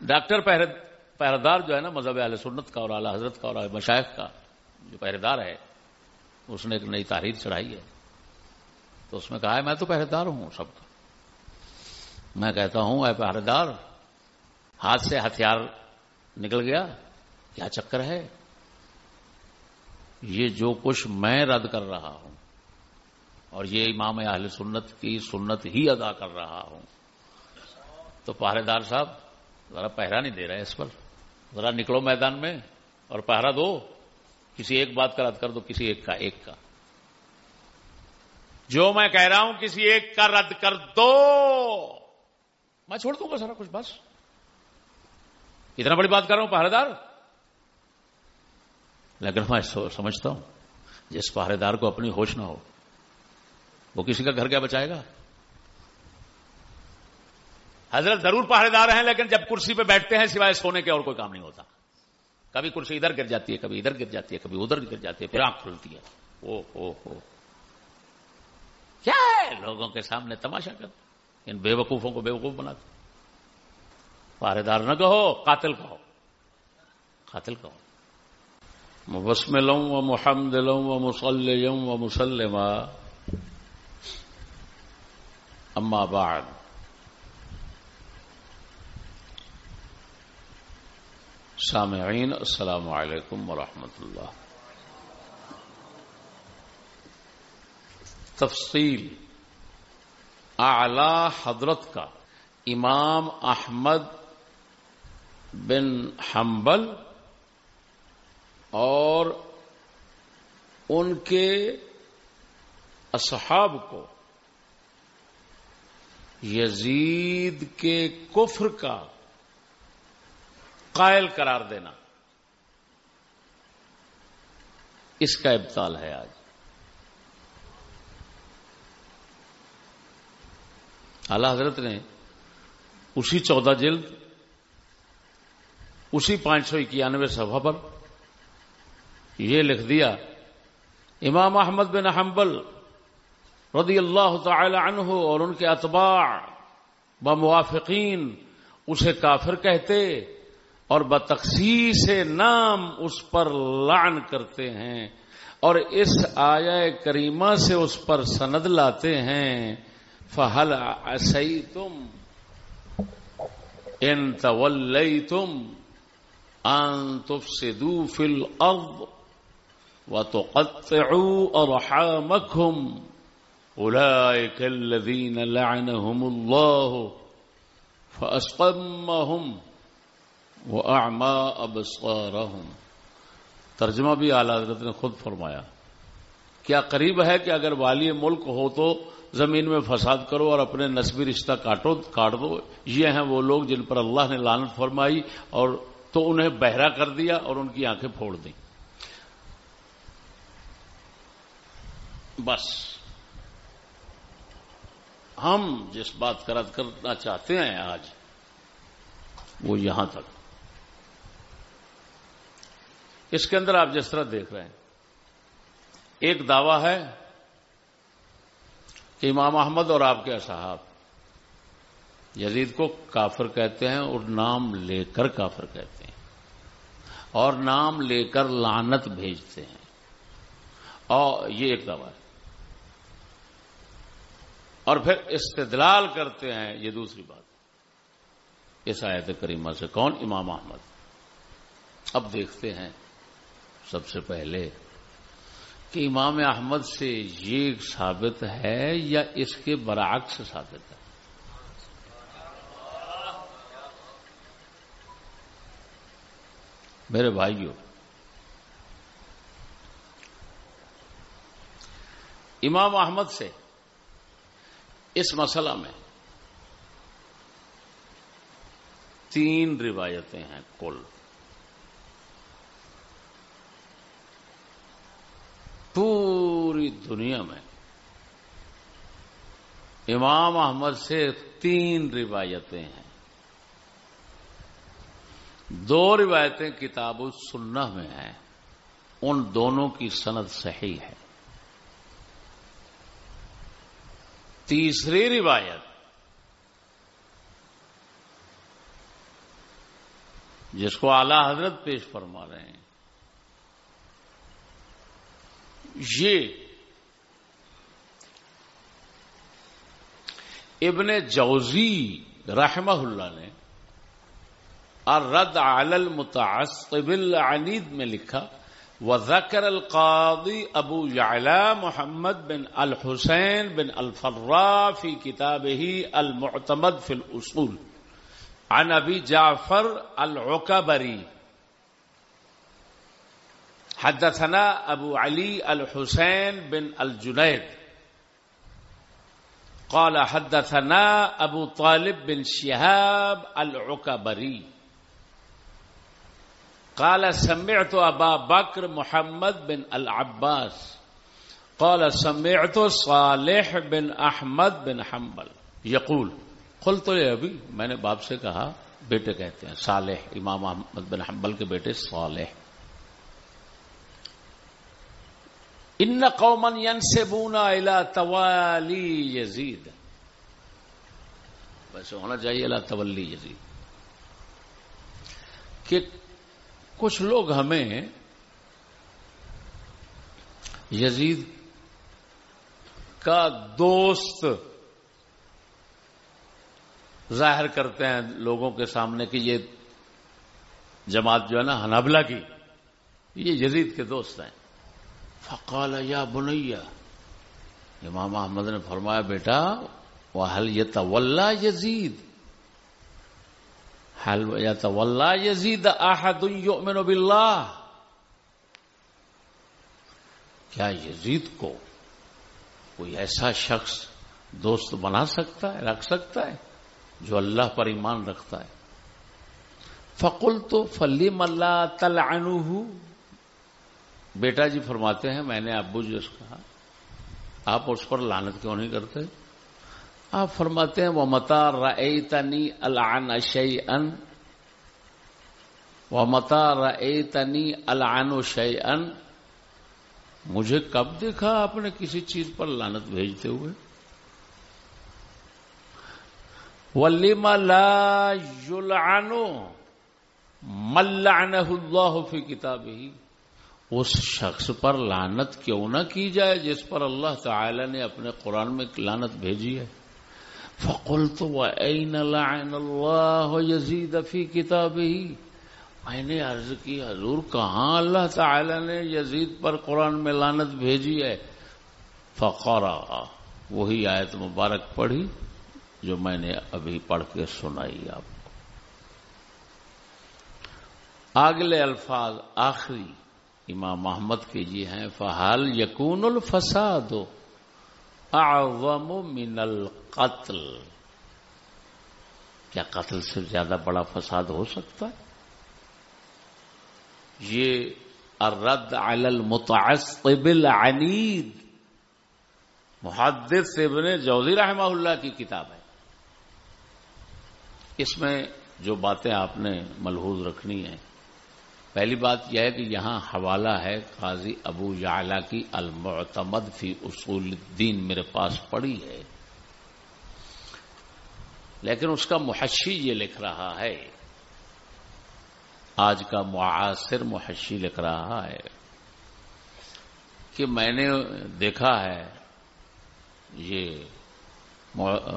Doctor پہردار جو ہے نا مذہب اہل سنت کا اور اعلی حضرت کا اور مشائق کا جو پہرےدار ہے، اس نے ایک نئی تحریر چڑھائی ہے۔ تو اس میں کہا ہے، میں تو پہرےدار ہوں، سب کا۔ میں کہتا ہوں، اے پہرےدار، ہاتھ سے ہتھیار نکل گیا، کیا چکر ہے؟ یہ جو کچھ میں رد کر رہا ہوں اور یہ امام اہل سنت کی سنت ہی ادا کر رہا ہوں۔ تو پہرے دار صاحب ذرا پہرا نہیں دے رہے اس پر۔ ذرا نکلو میدان میں اور پہرا دو۔ کسی ایک بات کا رد کر دو، کسی ایک کا ایک کا۔ جو میں کہہ رہا ہوں، کسی ایک کا رد کر دو۔ میں چھوڑ دوں گا سارا کچھ، بس۔ اتنا بڑی بات کر رہا ہوں پہرے دار لیکن میں سمجھتا ہوں، جس پہرے دار کو اپنی ہوش نہ ہو، وہ کسی کا گھر کیا بچائے گا؟ حضرت ضرور پہرے دار ہیں، لیکن جب کرسی پہ بیٹھتے ہیں، سوائے سونے کے اور کوئی کام نہیں ہوتا۔ کبھی کرسی ادھر گر جاتی ہے، کبھی ادھر گر جاتی ہے، کبھی ادھر گر جاتی ہے، پھر آنکھ کھلتی ہے۔ او او او کیا ہے؟ لوگوں کے سامنے تماشا کر۔ ان بے وقوفوں کو بے وقوف بناتے پہرے دار نہ کہو، قاتل کہو۔ قاتل کہو۔ بسم لوں و محمد لوں و مسلم و مسلم اما بعد۔ سامعین، السلام علیکم ورحمۃ اللہ۔ تفصیل، اعلی حضرت کا امام احمد بن حنبل اور ان کے اصحاب کو یزید کے کفر کا قائل قرار دینا۔ اس کا ابتال ہے آج۔ اعلی حضرت نے اسی چودہ جلد، اسی پانچ سو اکیانوے سبھا پر یہ لکھ دیا، امام احمد بن حنبل رضی اللہ تعالی عنہ اور ان کے اتباع بموافقین اسے کافر کہتے اور بتخصیص نام اس پر لعن کرتے ہیں اور اس آیا کریمہ سے اس پر سند لاتے ہیں۔ فہل اسی تم ان تم ان تفسدو فی الارض وتقطعوا أرحامكم أولئك الذين لعنهم الله فأسقمهم وأعمى أبصارهم۔ ترجمہ بھی اعلی حضرت نے خود فرمایا۔ کیا قریب ہے کہ اگر والی ملک ہو تو زمین میں فساد کرو اور اپنے نسبی رشتہ کاٹو، کاٹ دو۔ یہ ہیں وہ لوگ جن پر اللہ نے لانت فرمائی اور تو انہیں بہرا کر دیا اور ان کی آنکھیں پھوڑ دیں۔ بس۔ ہم جس بات کا رد کرنا چاہتے ہیں آج، وہ یہاں تک۔ اس کے اندر آپ جس طرح دیکھ رہے ہیں۔ ایک دعویٰ ہے کہ امام احمد اور آپ کے اصحاب یزید کو کافر کہتے ہیں اور نام لے کر کافر کہتے ہیں اور نام لے کر لانت بھیجتے ہیں۔ اور یہ ایک دعویٰ ہے۔ اور پھر استدلال کرتے ہیں، یہ دوسری بات۔ اس آیت کریمہ سے کون؟ امام احمد۔ اب دیکھتے ہیں سب سے پہلے کہ امام احمد سے یہ ثابت ہے یا اس کے برعکس ثابت ہے؟ میرے بھائیوں، امام احمد سے اس مسئلہ میں تین روایتیں ہیں کل۔ پوری دنیا میں امام احمد سے تین روایتیں ہیں۔ دو روایتیں کتاب السنہ میں ہیں۔ ان دونوں کی سند صحیح ہے۔ تیسری روایت جس کو اعلی حضرت پیش فرما رہے ہیں۔ یہ ابن جوزی رحمہ اللہ نے اور رد علی المتعصب العنید میں لکھا وذكر القاضي أبو يعلى محمد بن الحسين بن الفراء في كتابه المعتمد في الأصول عن أبي جعفر العكبري حدثنا أبو علي الحسين بن الجنيد قال حدثنا أبو طالب بن شهاب العكبري قال سمعت ابا بکر محمد بن العباس قال سمعت صالح بن احمد بن حنبل یقول قل تو یہ ابھی میں نے باپ سے کہا، بیٹے کہتے ہیں، صالح، امام احمد بن حنبل کے بیٹے صالح۔ ان قومن ينسبون الى توالی یزید ویسے ہونا چاہیے اللہ تولی یزید کہ کچھ لوگ ہمیں یزید کا دوست ظاہر کرتے ہیں لوگوں کے سامنے کہ یہ جماعت جو ہے نا ہنابلہ کی، یہ یزید کے دوست ہیں۔ فقال یا بنیا امام احمد نے فرمایا، بیٹا وہ حل یہ یزید حل یتولا یزید احد یؤمن باللہ کیا یزید کو کوئی ایسا شخص دوست بنا سکتا ہے، رکھ سکتا ہے، جو اللہ پر ایمان رکھتا ہے؟ فقل تو فلیم اللہ تل بیٹا جی فرماتے ہیں، میں نے ابو جی اس کہا، آپ اس پر لانت کیوں نہیں کرتے؟ آپ فرماتے ہیں وہ متا رئی تنی العن شعی ان وہ متا رئی تنی العن شعی ان مجھے کب دیکھا آپ نے کسی چیز پر لانت بھیجتے ہوئے؟ ولیم لا یلعنو ملعنہ اللہ فی کتاب ہی اس شخص پر لانت کیوں نہ کی جائے جس پر اللہ تعالی نے اپنے قرآن میں لانت بھیجی ہے؟ فقل تو اللہ یزید فی کتاب ہی میں نے عرض کی، حضور کہاں اللہ تعالی نے یزید پر قرآن میں لانت بھیجی ہے؟ فقرا وہی آیت مبارک پڑھی جو میں نے ابھی پڑھ کے سنائی آپ کو۔ اگلے الفاظ، آخری۔ امام محمد کے یہ ہیں، فحال یقون الفساد اعظم من القتل۔ کیا قتل سے زیادہ بڑا فساد ہو سکتا ہے؟ یہ الرد علی المتعصب العنید۔ محدث ابن جوزی رحمہ اللہ کی کتاب ہے۔ اس میں جو باتیں آپ نے ملحوظ رکھنی ہیں پہلی بات یہ ہے کہ یہاں حوالہ ہے قاضی ابو یعلا کی، المعتمد فی اصول الدین میرے پاس پڑی ہے۔ لیکن اس کا محشی یہ لکھ رہا ہے۔ آج کا معاصر محشی لکھ رہا ہے کہ میں نے دیکھا ہے، یہ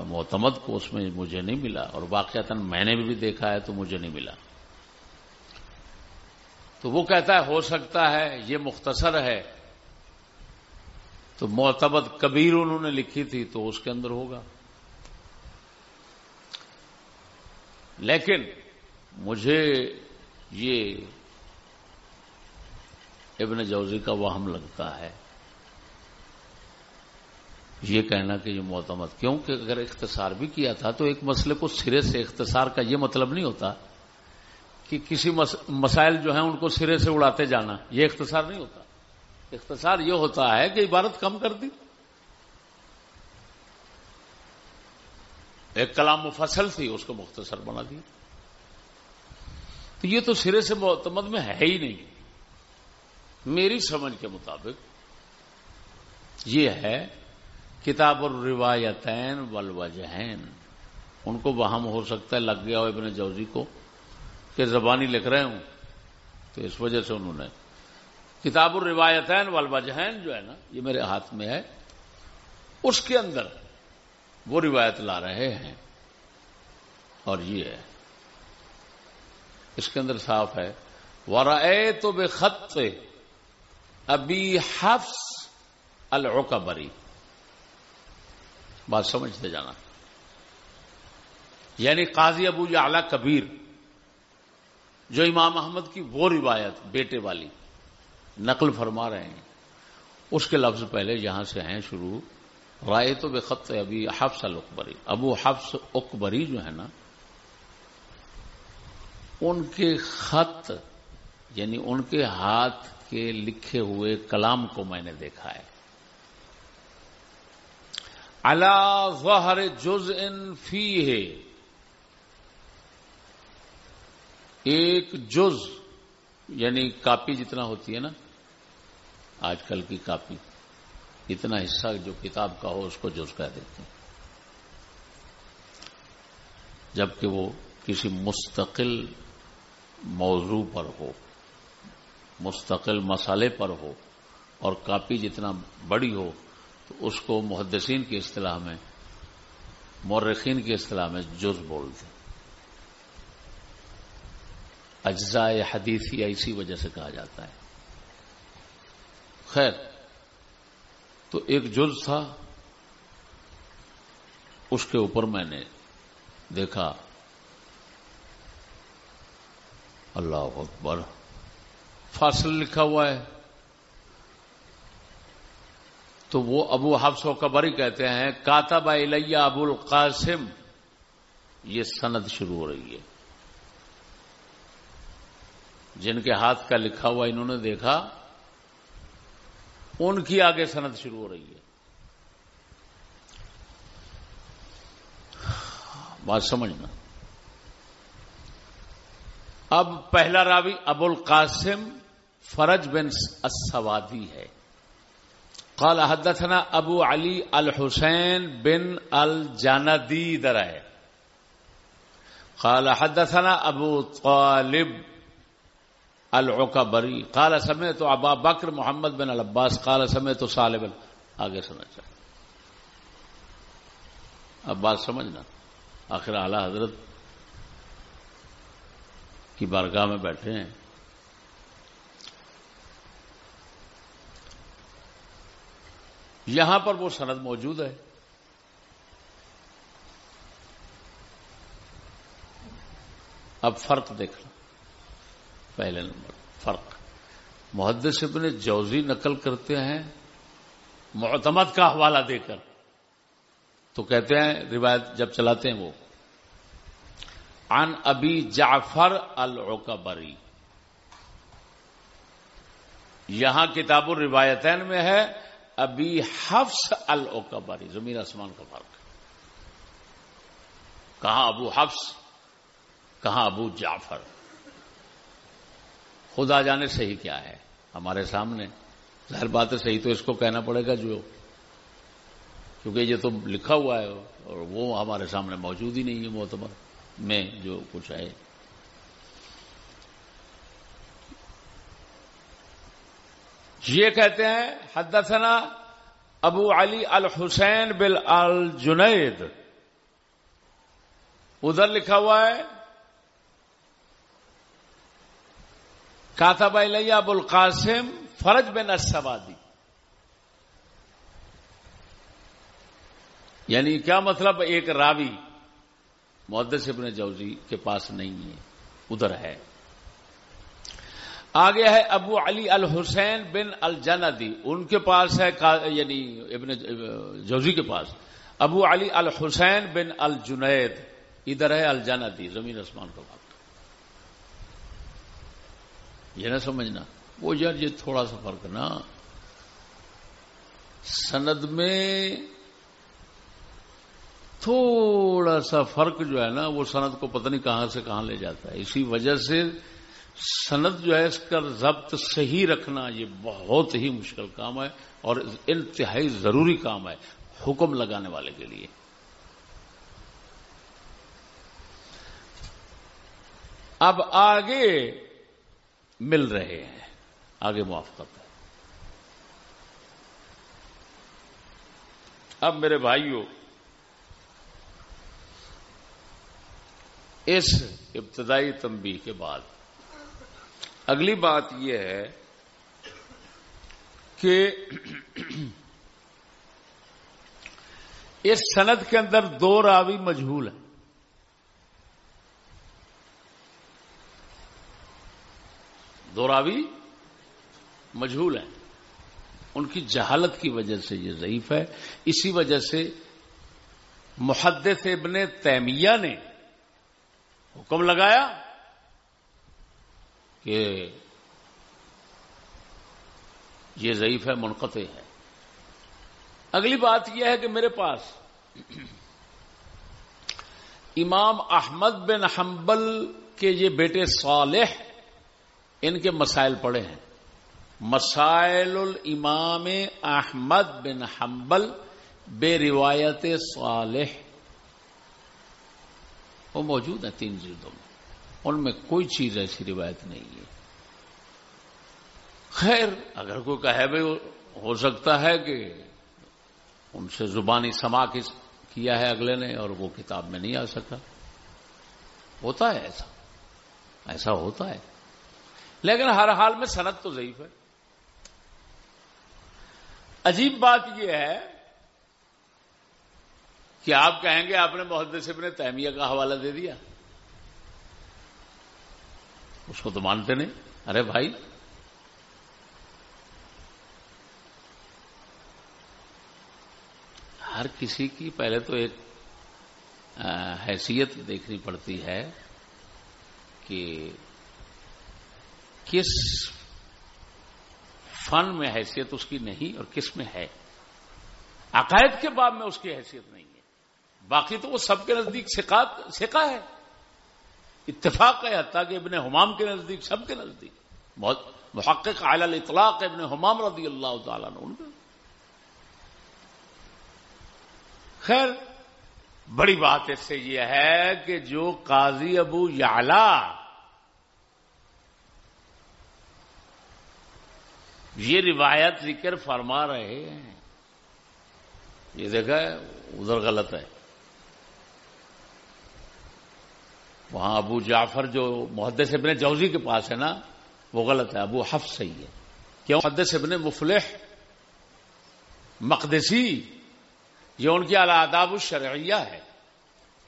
معتمد کو اس میں مجھے نہیں ملا اور واقعات میں نے بھی دیکھا ہے تو مجھے نہیں ملا۔ تو وہ کہتا ہے ہو سکتا ہے، یہ مختصر ہے۔ تو معتبد کبیر انہوں نے لکھی تھی تو اس کے اندر ہوگا۔ لیکن مجھے یہ ابن جوزی کا وہم لگتا ہے۔ یہ کہنا کہ یہ معتمد، کیونکہ اگر اختصار بھی کیا تھا تو ایک مسئلے کو سرے سے اختصار کا یہ مطلب نہیں ہوتا۔ کہ کسی مسائل جو ہیں ان کو سرے سے اڑاتے جانا یہ اختصار نہیں ہوتا اختصار یہ ہوتا ہے کہ عبارت کم کر دی ایک کلام مفصل تھی، اس کو مختصر بنا دیا تو یہ تو سرے سے معتمد میں ہے ہی نہیں۔ میری سمجھ کے مطابق یہ ہے، کتاب الروایتین والوجہین۔ ان کو وہم ہو سکتا ہے، لگ گیا ہو ابن جوزی کو۔ کہ زبانی لکھ رہے ہوں، تو اس وجہ سے انہوں نے کتاب الروایتین والوجہین جو ہے نا، یہ میرے ہاتھ میں ہے، اس کے اندر وہ روایت لا رہے ہیں۔ اور یہ ہے، اس کے اندر صاف ہے ورائے تو بے خط ابھی حفظ العقبری بات سمجھتے جانا۔ یعنی قاضی ابو اعلی کبیر۔ جو امام احمد کی وہ روایت بیٹے والی نقل فرما رہے ہیں، اس کے لفظ پہلے یہاں سے ہیں شروع، رائے تو بے خط ابھی حفظ القبری ابو حفظ اکبری جو ہے نا، ان کے خط یعنی ان کے ہاتھ کے لکھے ہوئے کلام کو میں نے دیکھا ہے۔ اللہ ظہر جز ان فی ہے ایک جز یعنی کاپی جتنا ہوتی ہے نا، آج کل کی کاپی، اتنا حصہ جو کتاب کا ہو، اس کو جز کہہ دیتے ہیں۔ جبکہ وہ کسی مستقل موضوع پر ہو، مستقل مسالے پر ہو، اور کاپی جتنا بڑی ہو، تو اس کو محدثین کی اصطلاح میں، مورخین کی اصطلاح میں جز بولتے ہیں۔ اجزاء حدیثی اسی وجہ سے کہا جاتا ہے۔ خیر، تو ایک جز تھا، اس کے اوپر میں نے دیکھا۔ اللہ اکبر، فاصل لکھا ہوا ہے۔ تو وہ ابو حفظ و قبری کہتے ہیں، کاتب الیہ ابو القاسم، یہ سند شروع ہو رہی ہے۔ جن کے ہاتھ کا لکھا ہوا انہوں نے دیکھا، ان کی آگے سند شروع ہو رہی ہے۔ بات سمجھنا۔ اب پہلا راوی ابو القاسم فرج بن السوادی ہے۔ قال حدثنا ابو علی الحسین بن الجاندی در ہے قال حدثنا ابو طالب العقبری. قال سمے تو ابا بکر محمد بن العباس، قال سمے تو صالب آگے سنا چاہیے اب بات سمجھنا۔ آخر اعلی حضرت کی بارگاہ میں بیٹھے ہیں۔ یہاں پر وہ سند موجود ہے۔ اب فرق دیکھنا۔ پہلے نمبر، فرق۔ محدث ابن جوزی نقل کرتے ہیں معتمد کا حوالہ دے کر۔ تو کہتے ہیں، روایت جب چلاتے ہیں وہ۔ عن ابی جعفر العقبری۔ یہاں کتاب الروایتین میں ہے ابی حفظ العقبری۔ زمین آسمان کا فرق۔ کہاں ابو حفظ کہاں ابو جعفر۔ خدا جانے صحیح کیا ہے؟ ہمارے سامنے۔ ظاہر بات ہے، صحیح تو اس کو کہنا پڑے گا جو کیونکہ یہ تو لکھا ہوا ہے اور وہ ہمارے سامنے موجود ہی نہیں ہے، معتبر میں جو کچھ ہے۔ یہ کہتے ہیں، حدثنا ابو علی الحسین بل الجنید۔ ادھر لکھا ہوا ہے کاتب لیا ابو القاسم فرج بن اسوادی یعنی کیا مطلب ایک راوی محدث ابن جوزی کے پاس نہیں ہے، ادھر ہے۔ آگے ہے ابو علی الحسین بن الجندی، ان کے پاس ہے یعنی ابن جوزی کے پاس۔ ابو علی الحسین بن الجنید، ادھر ہے الجندی، زمین آسمان کا بات یہ نہ سمجھنا۔ وہ یار یہ تھوڑا سا فرق نا۔ سند میں تھوڑا سا فرق جو ہے نا، وہ سند کو پتہ نہیں کہاں سے کہاں لے جاتا ہے۔ اسی وجہ سے سند جو ہے، اس کا ضبط صحیح رکھنا یہ بہت ہی مشکل کام ہے اور انتہائی ضروری کام ہے حکم لگانے والے کے لیے۔ اب آگے مل رہے ہیں۔ آگے موافقت ہے اب میرے بھائیوں اس ابتدائی تنبیہ کے بعد اگلی بات یہ ہے کہ اس سند کے اندر دو راوی مجہول ہیں۔ دو راوی مجہول ہیں۔ ان کی جہالت کی وجہ سے یہ ضعیف ہے۔ اسی وجہ سے محدث ابن تیمیہ نے حکم لگایا کہ یہ ضعیف ہے، منقطع ہے۔ اگلی بات یہ ہے کہ میرے پاس امام احمد بن حنبل کے یہ بیٹے صالح ان کے مسائل پڑے ہیں۔ مسائل الامام احمد بن حنبل بے روایت صالح۔ وہ موجود ہیں تین جلدوں میں۔ ان میں کوئی چیز ایسی روایت نہیں ہے۔ خیر، اگر کوئی کہے بھائی ہو سکتا ہے کہ ان سے زبانی سما کیا ہے اگلے نے اور وہ کتاب میں نہیں آ سکا۔ ہوتا ہے ایسا۔ ایسا ہوتا ہے۔ لیکن ہر حال میں صنعت تو ضعیف ہے۔ عجیب بات یہ ہے کہ آپ کہیں گے آپ نے محدث ابن تیمیہ کا حوالہ دے دیا۔ اس کو تو مانتے نہیں۔ ارے بھائی۔ ہر کسی کی پہلے تو ایک حیثیت دیکھنی پڑتی ہے کہ کس فن میں حیثیت اس کی نہیں اور کس میں ہے؟ عقائد کے بعد میں اس کی حیثیت نہیں ہے۔ باقی تو وہ سب کے نزدیک سکا ہے۔ اتفاق ہے حتیٰ کہ ابن حمام کے نزدیک، سب کے نزدیک۔ محقق علی الاطلاق ابن حمام رضی اللہ تعالیٰ نے ان خیر، بڑی بات اس سے یہ ہے کہ جو قاضی ابو یعلا یہ روایت ذکر فرما رہے ہیں۔ یہ دیکھا ہے، ادھر غلط ہے۔ وہاں ابو جعفر جو محدث ابن جوزی کے پاس ہے نا، وہ غلط ہے۔ ابو حف صحیح ہے۔ کیوں؟ محدث ابن مفلح، مقدسی، یہ ان کی آداب الشرعیہ ہے۔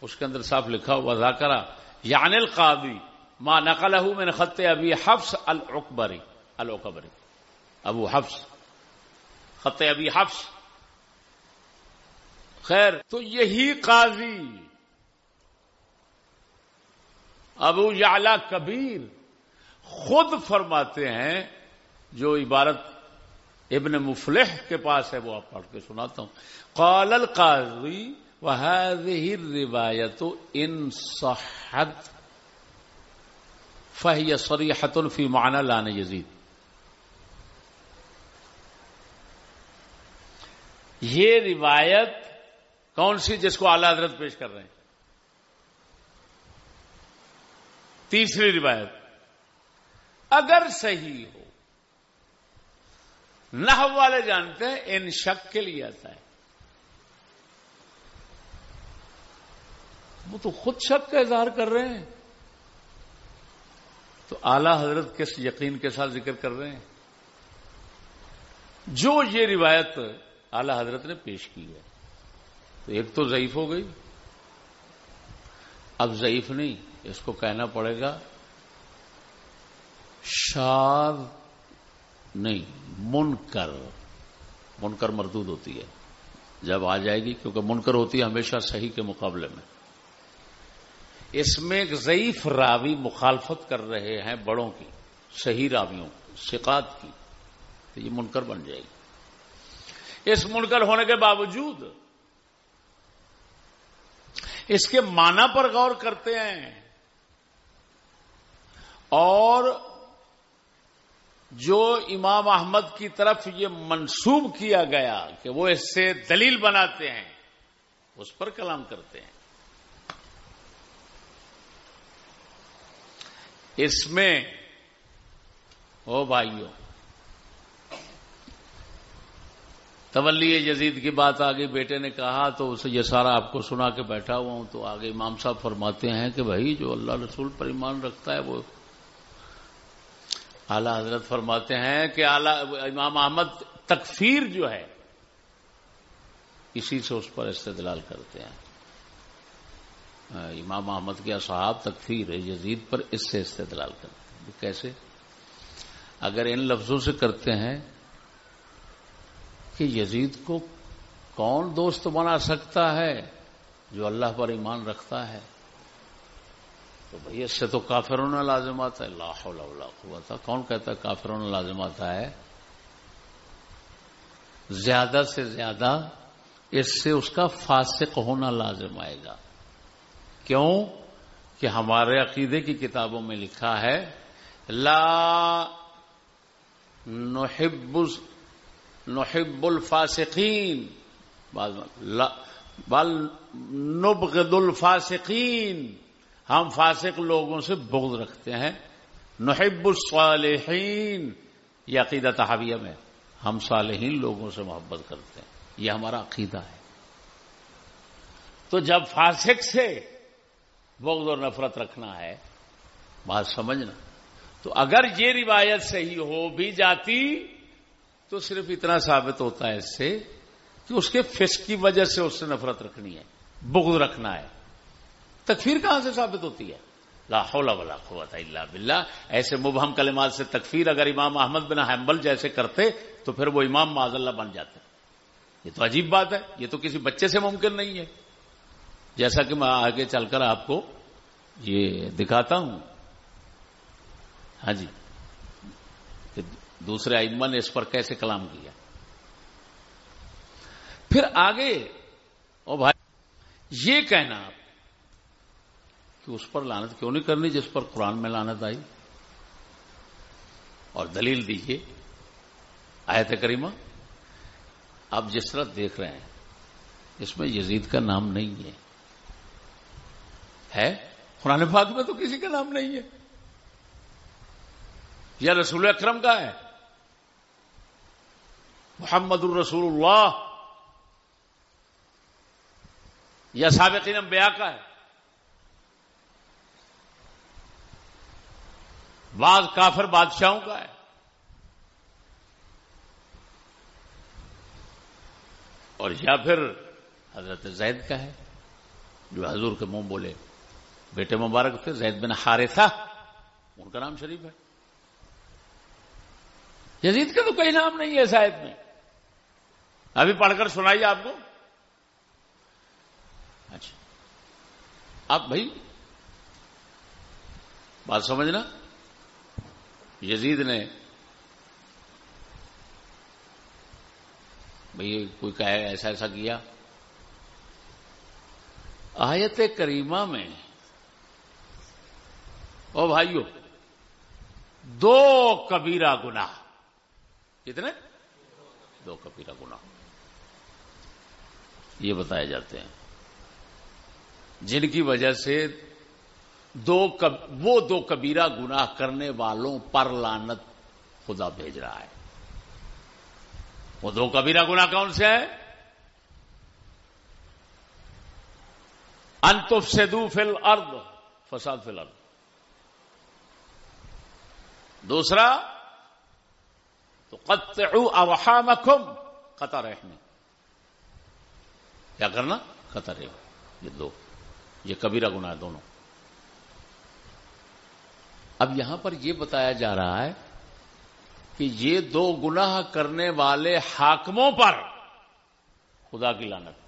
اس کے اندر صاف لکھا ہوا ذاکرہ یعنی القاضی، ما نقلہ من خط ابی حفظ العقبری العقبری۔ ابو حفظ خط ابی حفظ خیر، تو یہی قاضی ابو یعلا کبیر خود فرماتے ہیں، جو عبارت ابن مفلح کے پاس ہے، وہ آپ پڑھ کے سناتا ہوں۔ قال القاضی، وهذه الرواية ان صحت، فهي صريحة في معنى لا يزيد یہ روایت کون سی جس کو اعلی حضرت پیش کر رہے ہیں؟ تیسری روایت، اگر صحیح ہو نہ والے جانتے ہیں، ان شک کے لیے آتا ہے۔ وہ تو خود شک کا اظہار کر رہے ہیں۔ تو اعلی حضرت کس یقین کے ساتھ ذکر کر رہے ہیں؟ جو یہ روایت اعلی حضرت نے پیش کی ہے۔ تو ایک تو ضعیف ہو گئی۔ اب ضعیف نہیں، اس کو کہنا پڑے گا شاد نہیں، منکر۔ منکر مردود ہوتی ہے۔ جب آ جائے گی، کیونکہ منکر ہوتی ہے ہمیشہ صحیح کے مقابلے میں۔ اس میں ایک ضعیف راوی مخالفت کر رہے ہیں بڑوں کی، صحیح راویوں شکات کی، تو یہ منکر بن جائے گی۔ اس منکر ہونے کے باوجود اس کے معنی پر غور کرتے ہیں اور جو امام احمد کی طرف یہ منسوب کیا گیا کہ وہ اس سے دلیل بناتے ہیں، اس پر کلام کرتے ہیں۔ اس میں، او بھائیوں تولی یزید کی بات آگے بیٹے نے کہا تو اسے یہ سارا آپ کو سنا کے بیٹھا ہوا ہوں تو آگے امام صاحب فرماتے ہیں کہ بھائی جو اللہ رسول پر ایمان رکھتا ہے وہ اعلی حضرت فرماتے ہیں کہ اعلی امام احمد تکفیر جو ہے اسی سے اس پر استدلال کرتے ہیں۔ امام احمد کے اصحاب تکفیر ہے، یزید پر اس سے استدلال کرتے ہیں۔ کیسے؟ اگر ان لفظوں سے کرتے ہیں کہ یزید کو کون دوست بنا سکتا ہے جو اللہ پر ایمان رکھتا ہے؟ تو بھائی اس سے تو کافروں نے لازم آتا ہے۔ اللہ قوت۔ کون کہتا ہے کافروں نے لازم آتا ہے؟ زیادہ سے زیادہ اس سے اس کا فاسق ہونا لازم آئے گا۔ کیوں؟ کہ ہمارے عقیدے کی کتابوں میں لکھا ہے، لا نحب نحب الفاسقین۔ بل نبغض الفاسقین۔ ہم فاسق لوگوں سے بغض رکھتے ہیں۔ نحب الصالحین۔ یہ عقیدہ تحاویہ میں ہم صالحین لوگوں سے محبت کرتے ہیں۔ یہ ہمارا عقیدہ ہے۔ تو جب فاسق سے بغض اور نفرت رکھنا ہے، بات سمجھنا۔ تو اگر یہ روایت صحیح ہو بھی جاتی تو صرف اتنا ثابت ہوتا ہے اس سے کہ اس کے فس کی وجہ سے اس سے نفرت رکھنی ہے، بغض رکھنا ہے۔ تکفیر کہاں سے ثابت ہوتی ہے؟ لا حول ولا قوت الا باللہ۔ ایسے مبہم کلمات سے تکفیر اگر امام احمد بن حنبل جیسے کرتے تو پھر وہ امام معذ اللہ بن جاتے۔ یہ تو عجیب بات ہے، یہ تو کسی بچے سے ممکن نہیں ہے۔ جیسا کہ میں آگے چل کر آپ کو یہ دکھاتا ہوں۔ ہاں جی۔ دوسرے ائمہ نے اس پر کیسے کلام کیا؟ پھر آگے، او بھائی، یہ کہنا آپ کہ اس پر لانت کیوں نہیں کرنی جس پر قرآن میں لانت آئی؟ اور دلیل دیجیے آیت کریمہ، آپ جس طرح دیکھ رہے ہیں، اس میں یزید کا نام نہیں ہے۔ ہے؟ قرآن پاک میں تو کسی کا نام نہیں ہے۔ یا رسول اکرم کا ہے؟ محمد الرسول اللہ یا سابقین انبیاء کا ہے۔ بعض کافر بادشاہوں کا ہے۔ اور یا پھر حضرت زید کا ہے، جو حضور کے منہ بولے، بیٹے مبارک تھے، زید بن حارثہ، ان کا نام شریف ہے۔ یزید کا تو کوئی نام نہیں ہے شاید میں۔ ابھی پڑھ کر سنائیے آپ کو۔ اچھا۔ آپ بھائی، بات سمجھنا؟ یزید نے بھائی کوئی کہے ایسا ایسا کیا؟ آیت کریمہ میں، او بھائیو، دو کبیرہ گنا کتنے؟ دو کبیرہ گنا یہ بتائے جاتے ہیں۔ جن کی وجہ سے دو کب، وہ دو کبیرہ گناہ کرنے والوں پر لانت خدا بھیج رہا ہے۔ وہ دو کبیرہ گناہ کون سے ہے انتف سے دو فل ارد فساد فل ارد دوسرا تو قطعو اوحامکم قطع رہنے کیا کرنا؟ قطر یہ دو۔ یہ کبیرہ گنا ہے دونوں۔ اب یہاں پر یہ بتایا جا رہا ہے کہ یہ دو گناہ کرنے والے حاکموں پر خدا کی لانت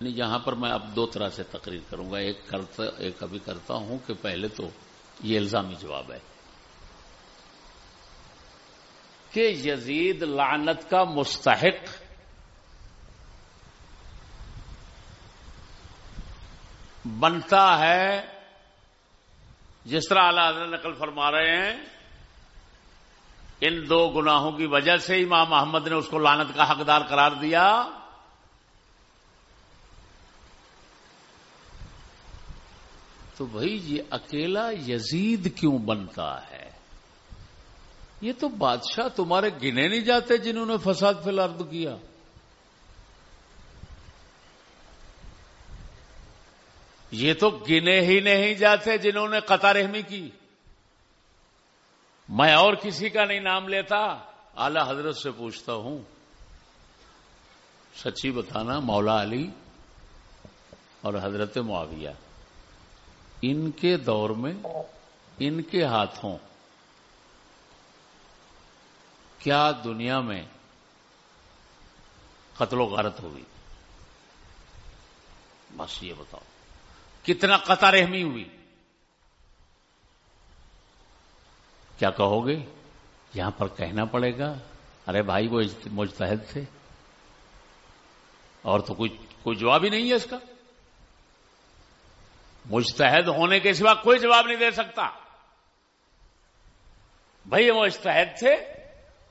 یعنی یہاں پر میں اب دو طرح سے تقریر کروں گا۔ ایک کرتا، ایک ابھی کرتا ہوں کہ پہلے تو یہ الزامی جواب ہے کہ یزید لعنت کا مستحق بنتا ہے جس طرح اعلی نقل فرما رہے ہیں، ان دو گناہوں کی وجہ سے امام محمد نے اس کو لانت کا حقدار قرار دیا۔ تو بھائی، یہ اکیلا یزید کیوں بنتا ہے؟ یہ تو بادشاہ تمہارے گنے نہیں جاتے جنہوں نے فساد فی الارض کیا۔ یہ تو گنے ہی نہیں جاتے جنہوں نے قطار رحمی کی۔ میں اور کسی کا نہیں نام لیتا، اعلی حضرت سے پوچھتا ہوں۔ سچی بتانا، مولا علی اور حضرت معاویہ، ان کے دور میں، ان کے ہاتھوں کیا دنیا میں قتل و غارت ہوئی؟ بس یہ بتاؤ۔ کتنا قطع رحمی ہوئی۔ کیا کہو گے؟ یہاں پر کہنا پڑے گا، ارے بھائی وہ مجتہد تھے۔ اور تو کوئی کوئی جواب ہی نہیں ہے اس کا۔ مجتہد ہونے کے سوا کوئی جواب نہیں دے سکتا۔ بھائی وہ مستحد تھے،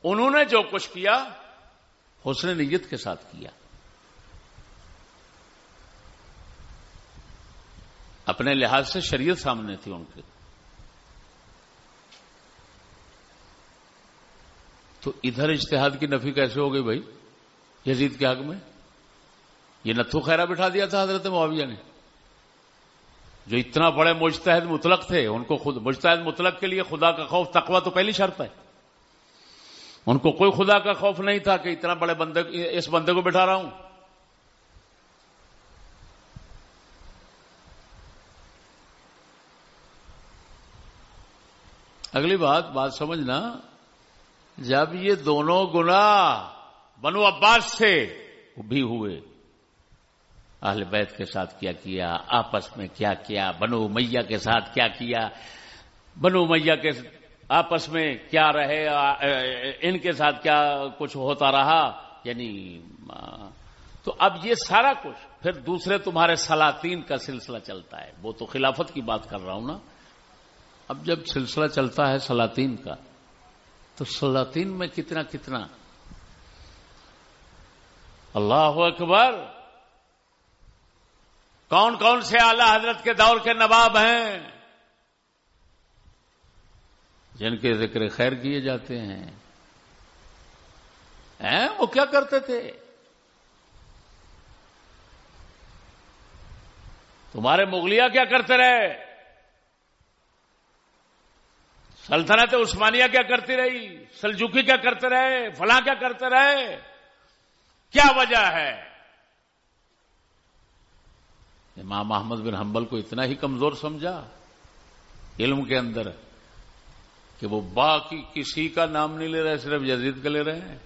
انہوں نے جو کچھ کیا، حسن نیت کے ساتھ کیا۔ اپنے لحاظ سے شریعت سامنے تھی ان کے۔ تو ادھر اجتہاد کی نفی کیسے ہو گئی بھائی؟ یزید کے حق میں؟ یہ نتھو خیرہ بٹھا دیا تھا حضرت معاویہ نے۔ جو اتنا بڑے مجتہد مطلق تھے، ان کو خود مجتہد مطلق کے لیے خدا کا خوف تقوی تو پہلی شرط ہے۔ ان کو کوئی خدا کا خوف نہیں تھا کہ اتنا بڑے بندے اس بندے کو بٹھا رہا ہوں۔ اگلی بات بات سمجھنا۔ جب یہ دونوں گنا بنو عباس سے بھی ہوئے، اہل بیت کے ساتھ کیا کیا، آپس میں کیا کیا، بنو میاں کے ساتھ کیا کیا، بنو میاں کے آپس میں کیا رہے ان کے ساتھ کیا کچھ ہوتا رہا یعنی تو اب یہ سارا کچھ، پھر دوسرے تمہارے سلاطین کا سلسلہ چلتا ہے۔ وہ تو خلافت کی بات کر رہا ہوں نا۔ اب جب سلسلہ چلتا ہے سلاطین کا، تو سلاطین میں کتنا کتنا۔ اللہ اکبر! کون کون سے اعلی حضرت کے دور کے نواب ہیں؟ جن کے ذکر خیر کیے جاتے ہیں۔ وہ کیا کرتے تھے؟ تمہارے مغلیہ کیا کرتے رہے؟ سلطنت عثمانیہ کیا کرتی رہی؟ سلجوکی کیا کرتے رہے؟ فلاں کیا کرتے رہے؟ کیا وجہ ہے؟ امام محمد بن حنبل کو اتنا ہی کمزور سمجھا علم کے اندر کہ وہ باقی کسی کا نام نہیں لے رہے، صرف یزید کا لے رہے ہیں۔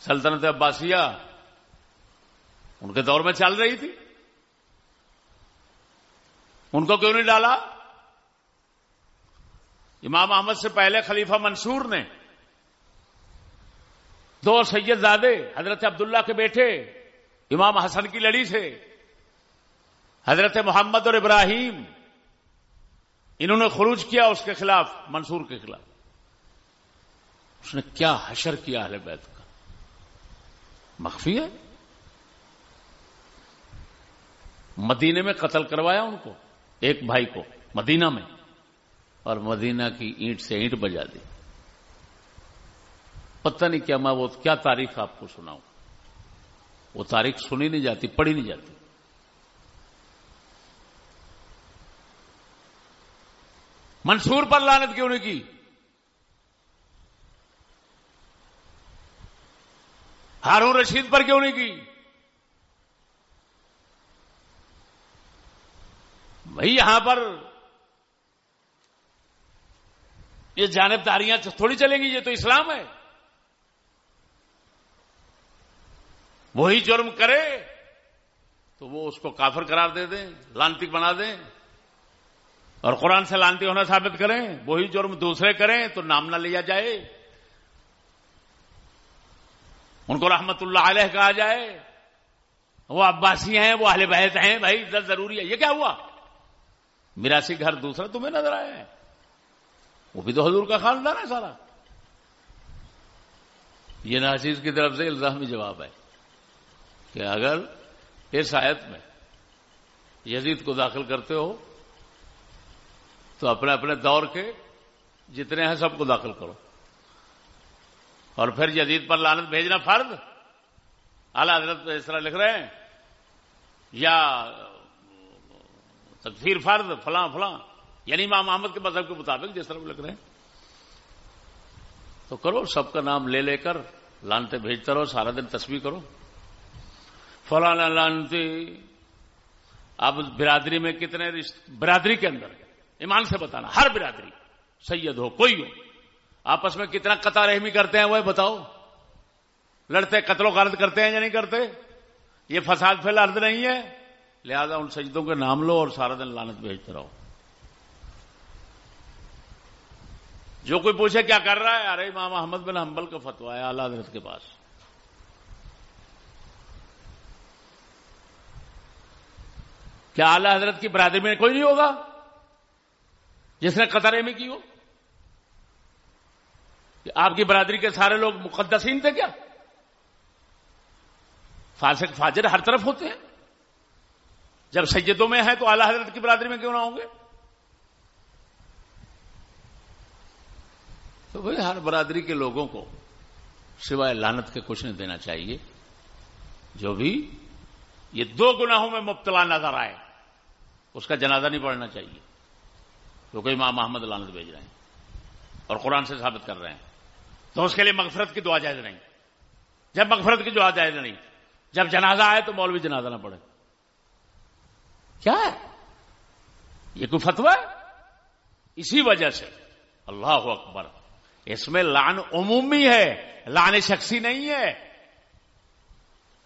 سلطنت عباسیہ ان کے دور میں چل رہی تھی۔ ان کو کیوں نہیں ڈالا؟ امام احمد سے پہلے خلیفہ منصور نے دو سید زادے، حضرت عبداللہ کے بیٹے، امام حسن کی لڑی سے، حضرت محمد اور ابراہیم، انہوں نے خروج کیا اس کے خلاف، منصور کے خلاف۔ اس نے کیا حشر کیا اہل بیت کا؟ مخفی ہے؟ مدینے میں قتل کروایا ان کو، ایک بھائی کو، مدینہ میں۔ اور مدینہ کی اینٹ سے اینٹ بجا دی۔ پتہ نہیں کیا میں وہ کیا تاریخ آپ کو سناؤں۔ وہ تاریخ سنی نہیں جاتی، پڑھی نہیں جاتی۔ منصور پر لانت کیوں نہیں کی؟ ہارون رشید پر کیوں نہیں کی؟ بھائی یہاں پر یہ جانبداریاں تھوڑی چلیں گی، یہ تو اسلام ہے۔ وہی جرم کرے تو وہ اس کو کافر قرار دے دیں، لانتک بنا دیں۔ اور قرآن سے لانتی ہونا ثابت کریں، وہی جرم دوسرے کریں تو نام نہ لیا جائے۔ ان کو رحمت اللہ علیہ کہا جائے۔ وہ عباسی ہیں، وہ اہل بحث ہیں، بھائی، عزت ضروری ہے۔ یہ کیا ہوا؟ میراسی گھر دوسرا تمہیں نظر آیا ہے۔ وہ بھی تو حضور کا خاندان ہے سارا۔ یہ ناچیز کی طرف سے الزامی جواب ہے کہ اگر اس آیت میں یزید کو داخل کرتے ہو تو اپنے اپنے دور کے جتنے ہیں سب کو داخل کرو۔ اور پھر یزید پر لانت بھیجنا فرد اعلی حضرت اس طرح لکھ رہے ہیں۔ یا تکفیر فرد فلاں فلاں۔ یعنی امام محمد کے مذہب کے مطابق جس طرح لکھ رہے ہیں۔ تو کرو، سب کا نام لے لے کر لانتے بھیجتے رہو سارا دن تصویر کرو۔ فلانا لانتی، اب برادری میں کتنے برادری کے اندر ایمان سے بتانا، ہر برادری، سید ہو، کوئی ہو۔ آپس میں کتنا قطع رحمی کرتے ہیں، وہ بتاؤ۔ لڑتے، قتل و غارت کرتے ہیں یا نہیں کرتے؟ یہ فساد پھیلا ارد نہیں ہے۔ لہذا ان سجدوں کے نام لو اور سارا دن لانت بھیجتے رہو۔ جو کوئی پوچھے کیا کر رہا ہے؟ ارے امام محمد بن حنبل کا فتوا ہے اعلی حضرت کے پاس۔ کیا اعلی حضرت کی برادری میں کوئی نہیں ہوگا؟ جس نے قطرے میں کی ہو۔ آپ کی برادری کے سارے لوگ مقدسین تھے کیا؟ فاسق، فاجر ہر طرف ہوتے ہیں۔ جب سیدوں میں ہے تو اعلی حضرت کی برادری میں کیوں نہ ہوں گے؟ تو بھائی ہر برادری کے لوگوں کو سوائے لانت کے کچھ نہیں دینا چاہیے۔ جو بھی یہ دو گناہوں میں مبتلا نظر آئے، اس کا جنازہ نہیں پڑھنا چاہیے۔ کیونکہ امام محمد لانت بھیج رہے ہیں اور قرآن سے ثابت کر رہے ہیں، تو اس کے لیے مغفرت کی دعا جائز نہیں۔ جب مغفرت کی دعا جائز نہیں، جب جنازہ آئے تو مولوی جنازہ نہ پڑے کیا ہے؟ یہ کوئی فتوا ہے؟ اسی وجہ سے۔ اللہ اکبر۔ اس میں لان عمومی ہے۔ لان شخصی نہیں ہے۔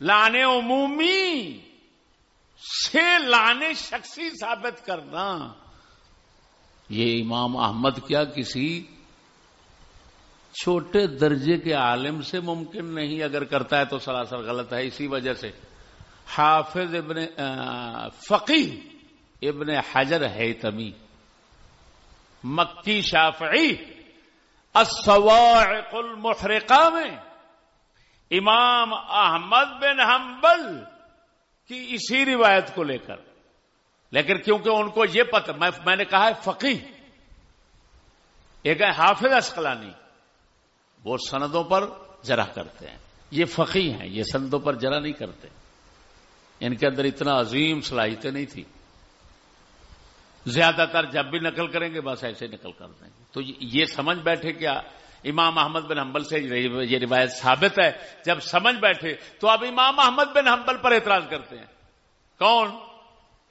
لان عمومی سے لان شخصی ثابت کرنا۔ یہ امام احمد کیا کسی چھوٹے درجے کے عالم سے ممکن نہیں، اگر کرتا ہے تو سراسر غلط ہے۔ اسی وجہ سے حافظ ابن فقی ابن حجر ہے تمی مکی شافعی الصواعق المحرقہ میں امام احمد بن حنبل کی اسی روایت کو لے کر۔ لیکن کیونکہ ان کو یہ پتہ، میں نے کہا ہے فقی ایک ہے حافظ اسقلانی۔ وہ سندوں پر جرا کرتے ہیں۔ یہ فقی ہیں، یہ سندوں پر جرا نہیں کرتے۔ ان کے اندر اتنا عظیم صلاحیتیں نہیں تھی زیادہ تر جب بھی نقل کریں گے بس ایسے نقل کر دیں گے۔ تو یہ سمجھ بیٹھے کیا امام احمد بن حنبل سے یہ روایت ثابت ہے۔ جب سمجھ بیٹھے تو اب امام احمد بن حنبل پر اعتراض کرتے ہیں۔ کون؟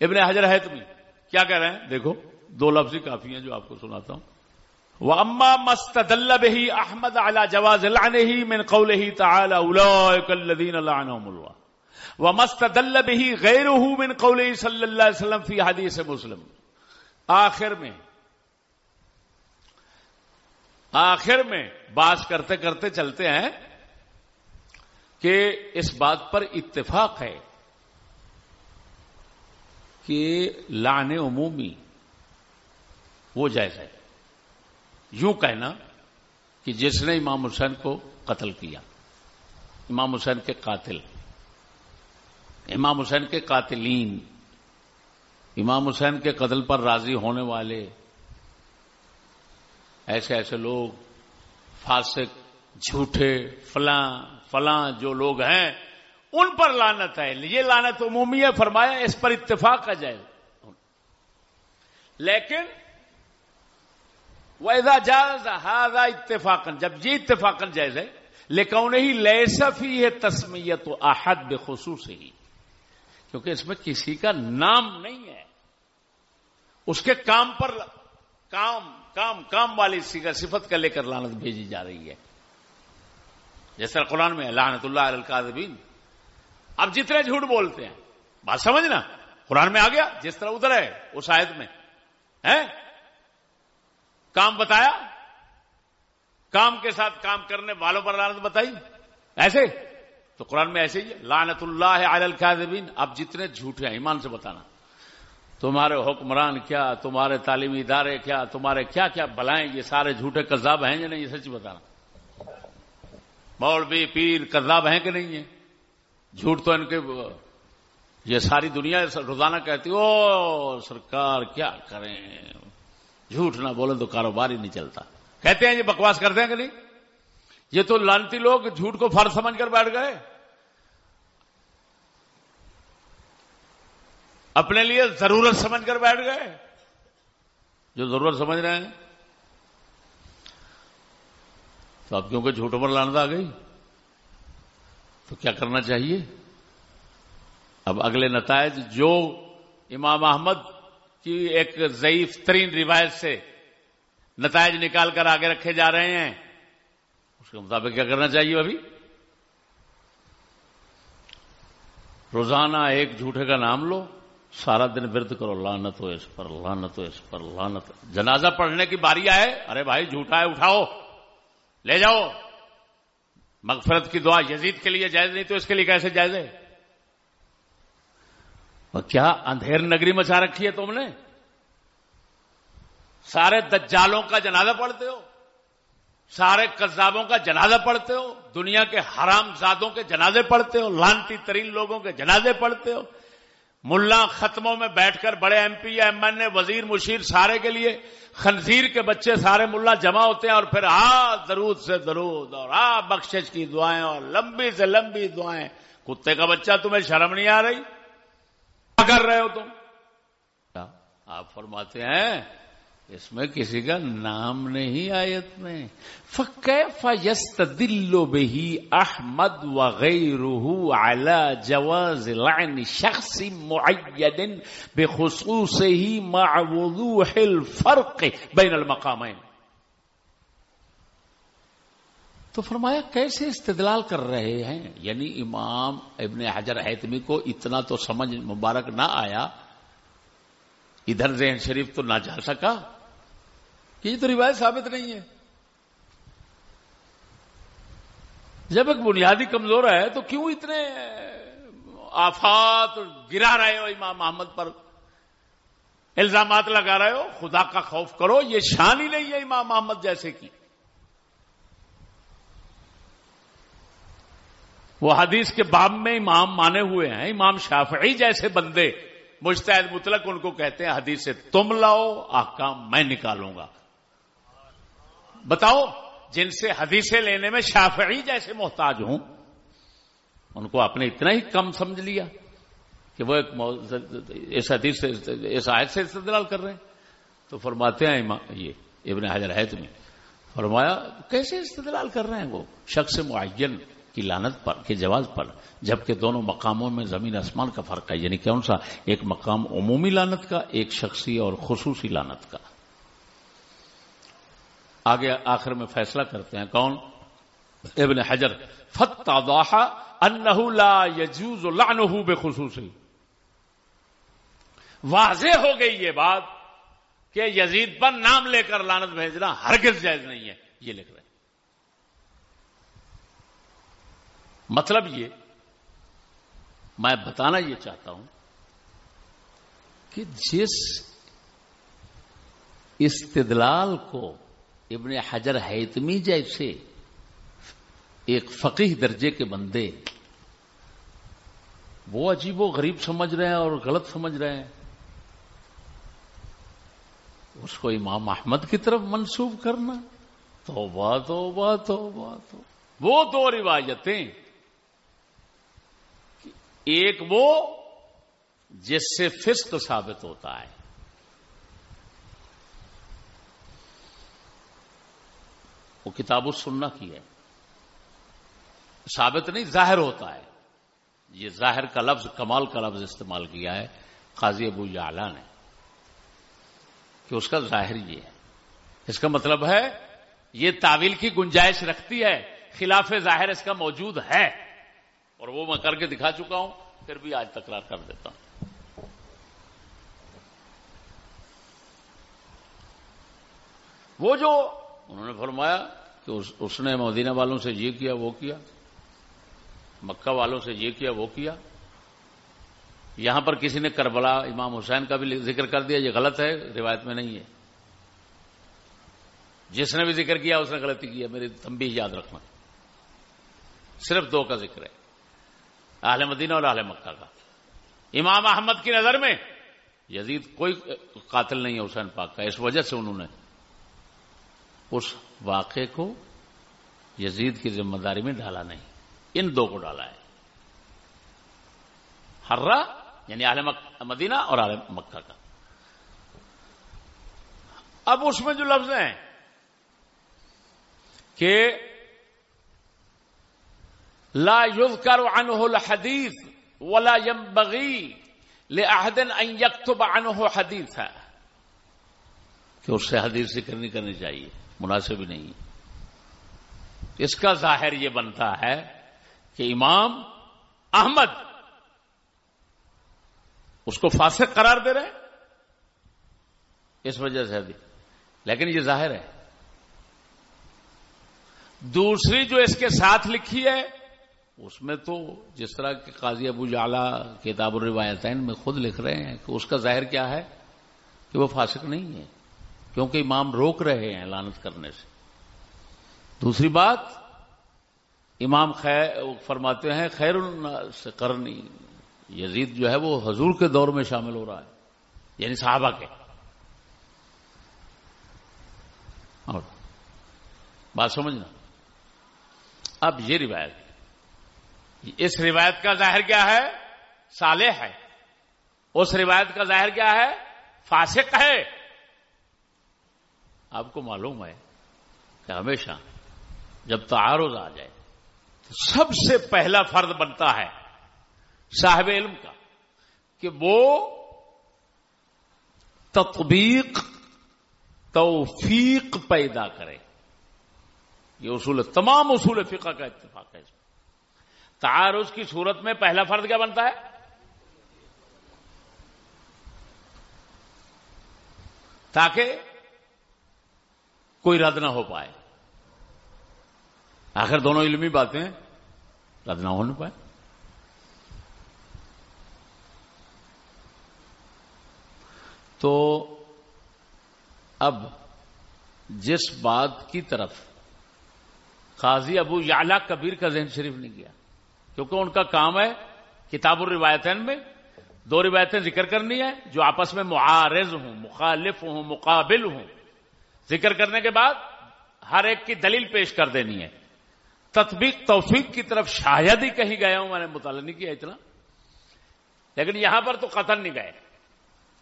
ابن حجر ہے تمہیں کیا کہہ رہے ہیں؟ دیکھو، دو لفظ ہی کافی ہیں جو آپ کو سناتا ہوں۔ وہ اما مست ہی احمد اعلی جواز ہی من قول ہی تعالی الدین اللہ۔ وہ مست ہی غیر من قول صلی اللہ علیہ وسلم فی حدیث مسلم۔ آخر میں آخر میں بات کرتے کرتے چلتے ہیں کہ اس بات پر اتفاق ہے کہ لانے عمومی وہ جائز ہے۔ یوں کہنا کہ جس نے امام حسین کو قتل کیا، امام حسین کے قاتل، امام حسین کے قاتلین امام حسین کے قتل پر راضی ہونے والے ایسے ایسے لوگ، فاسق، جھوٹے، فلاں فلاں جو لوگ ہیں، ان پر لانت ہے۔ یہ لانت عمومی ہے، فرمایا اس پر اتفاق کا جائز لیکن ویزا جاز ہاضا اتفاق جب یہ اتفاق جائز ہے لیکن ہی لہسف ہی ہے تسمیت و آحد بے خصوص ہی کیونکہ اس میں کسی کا نام نہیں ہے۔ اس کے کام پر کام کام کام والی صفت کا لے کر لانت بھیجی جا رہی ہے۔ جیسا قرآن میں لانت اللہ القادبین اب جتنے جھوٹ بولتے ہیں، بات سمجھنا۔ قرآن میں آ گیا، جس طرح ادھر ہے، اس آیت میں۔ ہے کام بتایا؟ کام کے ساتھ کام کرنے والوں پر لانت بتائی؟ ایسے؟ تو قرآن میں ایسے ہی لانت اللہ القادبین اب جتنے جھوٹ ہیں، ایمان سے بتانا۔ تمہارے حکمران کیا، تمہارے تعلیمی ادارے کیا، تمہارے کیا کیا بلائیں یہ سارے جھوٹے کذاب ہیں یا نہیں، یہ سچ بتانا۔ مولوی، پیر کذاب ہیں کہ نہیں ہے جھوٹ تو ان کے، یہ ساری دنیا روزانہ کہتی، او سرکار، کیا کریں؟ جھوٹ نہ بولیں تو کاروبار ہی نہیں چلتا۔ کہتے ہیں یہ بکواس کرتے ہیں کہ نہیں؟ یہ تو لانتی لوگ جھوٹ کو فرض سمجھ کر بیٹھ گئے۔ اپنے لیے ضرورت سمجھ کر بیٹھ گئے جو ضرورت سمجھ رہے ہیں۔ تو اب کیونکہ جھوٹ پر لانت آ گئی، تو کیا کرنا چاہیے؟ اب اگلے نتائج، جو امام احمد کی ایک ضعیف ترین روایت سے نتائج نکال کر آگے رکھے جا رہے ہیں، اس کے مطابق کیا کرنا چاہیے ابھی؟ روزانہ ایک جھوٹے کا نام لو سارا دن ورد کرو لانت ہو اس پر لانت ہو اس پر لانت جنازہ پڑھنے کی باری آئے، ارے بھائی جھوٹا ہے، اٹھاؤ، لے جاؤ۔ مغفرت کی دعا یزید کے لیے جائز، نہیں تو اس کے لیے کیسے جائز ہے؟ اور کیا اندھیر نگری مچا رکھی ہے تم نے؟ سارے دجالوں کا جنازہ پڑھتے ہو، سارے قذابوں کا جنازہ پڑھتے ہو، دنیا کے حرام زادوں کے جنازے پڑھتے ہو، لانتی ترین لوگوں کے جنازے پڑھتے ہو ملا ختموں میں بیٹھ کر بڑے M P M N A وزیر، مشیر سارے کے لیے خنزیر کے بچے سارے ملا جمع ہوتے ہیں اور پھر آ، درود سے درود اور آ، بخشش کی دعائیں اور لمبی سے لمبی دعائیں۔ کتے کا بچہ تمہیں شرم نہیں آ رہی؟ کیا کر رہے ہو تم؟ آپ فرماتے ہیں اس میں کسی کا نام نہیں آیت میں۔ فکیف یستدل بہی احمد وغیرہ علی جواز لعن شخص معین بخصوص ہی مع وضوح الفرق بین المقامین تو فرمایا، کیسے استدلال کر رہے ہیں؟ یعنی امام ابن حجر حیتمی کو اتنا تو سمجھ مبارک نہ آیا، ادھر ذہن شریف تو نہ جا سکا۔ کہ یہ تو روایت ثابت نہیں ہے۔ جب ایک بنیادی کمزور ہے تو کیوں اتنے آفات گرا رہے ہو امام محمد پر؟ الزامات لگا رہے ہو؟ خدا کا خوف کرو، یہ شان ہی نہیں ہے امام محمد جیسے کی۔ وہ حدیث کے باب میں امام مانے ہوئے ہیں، امام شافعی جیسے بندے مشتحد مطلق ان کو کہتے ہیں، حدیث سے تم لاؤ، آکام میں نکالوں گا۔ بتاؤ، جن سے حدیثیں لینے میں شافعی جیسے محتاج ہوں، ان کو آپ نے اتنا ہی کم سمجھ لیا کہ وہ ایک اس حدیث سے اس آیت سے استدلال کر رہے ہیں۔ تو فرماتے ہیں یہ ابن حضر ہے تمہیں۔ فرمایا، کیسے استدلال کر رہے ہیں وہ؟ شخص معین کی لانت پر کے جواز پر، جبکہ دونوں مقاموں میں زمین آسمان کا فرق ہے۔ یعنی کون سا؟ ایک مقام عمومی لانت کا، ایک شخصی اور خصوصی لانت کا۔ آگے آخر میں فیصلہ کرتے ہیں کون؟ ابن حجر. فتح انہ لا یجوز لعنہ بے خصوصی واضح ہو گئی یہ بات کہ یزید پر نام لے کر لانت بھیجنا ہرگز جائز نہیں ہے، یہ لکھ رہے مطلب یہ، میں بتانا یہ چاہتا ہوں کہ جس استدلال کو ابن حجر حیتمی جیسے ایک فقیح درجے کے بندے وہ عجیب و غریب سمجھ رہے ہیں اور غلط سمجھ رہے ہیں۔ اس کو امام احمد کی طرف منسوب کرنا۔ تو بات ہو بات ہو بات ہو وہ دو روایتیں ایک وہ جس سے فسق ثابت ہوتا ہے۔ وہ کتاب سننا کی ہے۔ ثابت نہیں، ظاہر ہوتا ہے۔ یہ ظاہر کا لفظ، کمال کا لفظ استعمال کیا ہے۔ قاضی ابو یا نے کہ اس کا ظاہر یہ ہے۔ اس کا مطلب ہے، یہ تعویل کی گنجائش رکھتی ہے۔ خلاف ظاہر اس کا موجود ہے۔ اور وہ میں کر کے دکھا چکا ہوں، پھر بھی آج تکرار کر دیتا ہوں۔ وہ جو انہوں نے فرمایا کہ اس نے مدینہ والوں سے یہ کیا، وہ کیا، مکہ والوں سے یہ کیا، وہ کیا۔ یہاں پر کسی نے کربلا امام حسین کا بھی ذکر کر دیا، یہ غلط ہے، روایت میں نہیں ہے۔ جس نے بھی ذکر کیا، اس نے غلطی کیا میری تم بھی یاد رکھنا۔ صرف دو کا ذکر ہے، اہل مدینہ اور اہل مکہ کا۔ امام احمد کی نظر میں یزید کوئی قاتل نہیں ہے حسین پاک کا، اس وجہ سے انہوں نے اس واقعے کو یزید کی ذمہ داری میں ڈالا نہیں۔ ان دو کو ڈالا ہے۔ ہررا یعنی عالم مدینہ اور عالم مکہ کا۔ اب اس میں جو لفظ ہیں کہ لا يذكر عنه الحديث ولا ينبغي لأحد أن يكتب عنه حديثا کہ اس سے حدیث ذکر نہیں کرنی چاہیے۔ مناسب نہیں۔ اس کا ظاہر یہ بنتا ہے کہ امام احمد اس کو فاسق قرار دے رہے اس وجہ سے لیکن یہ ظاہر ہے۔ دوسری جو اس کے ساتھ لکھی ہے، اس میں تو جس طرح کہ قاضی ابو جالا کتاب الروایتین میں خود لکھ رہے ہیں کہ اس کا ظاہر کیا ہے کہ وہ فاسق نہیں ہے۔ کیونکہ امام روک رہے ہیں لانت کرنے سے۔ دوسری بات، امام خیر فرماتے ہیں، خیر سے کرنی۔ یزید جو ہے وہ حضور کے دور میں شامل ہو رہا ہے یعنی صحابہ کے۔ اور بات سمجھنا۔ اب یہ روایت، اس روایت کا ظاہر کیا ہے؟ صالح ہے۔ اس روایت کا ظاہر کیا ہے؟ فاسق ہے۔ آپ کو معلوم ہے کہ ہمیشہ جب تعارض آ جائے تو سب سے پہلا فرد بنتا ہے صاحب علم کا کہ وہ تطبیق توفیق پیدا کرے۔ یہ اصول تمام اصول فقہ کا اتفاق ہے اس میں۔ تعارض کی صورت میں پہلا فرد کیا بنتا ہے؟ تاکہ کوئی رد نہ ہو پائے۔ آخر دونوں علمی باتیں رد نہ ہونے پائے۔ تو اب جس بات کی طرف قاضی ابو یعلا کبیر کا ذہن شریف نہیں گیا، کیونکہ ان کا کام ہے کتاب الروایتین میں دو روایتیں ذکر کرنی ہے جو آپس میں معارض ہوں، مخالف ہوں، مقابل ہوں۔ ذکر کرنے کے بعد ہر ایک کی دلیل پیش کر دینی ہے۔ تطبیق توفیق کی طرف شاید ہی کہیں گیا ہوں، میں نے مطالعہ نہیں کیا اتنا۔ لیکن یہاں پر تو قتل نہیں گئے۔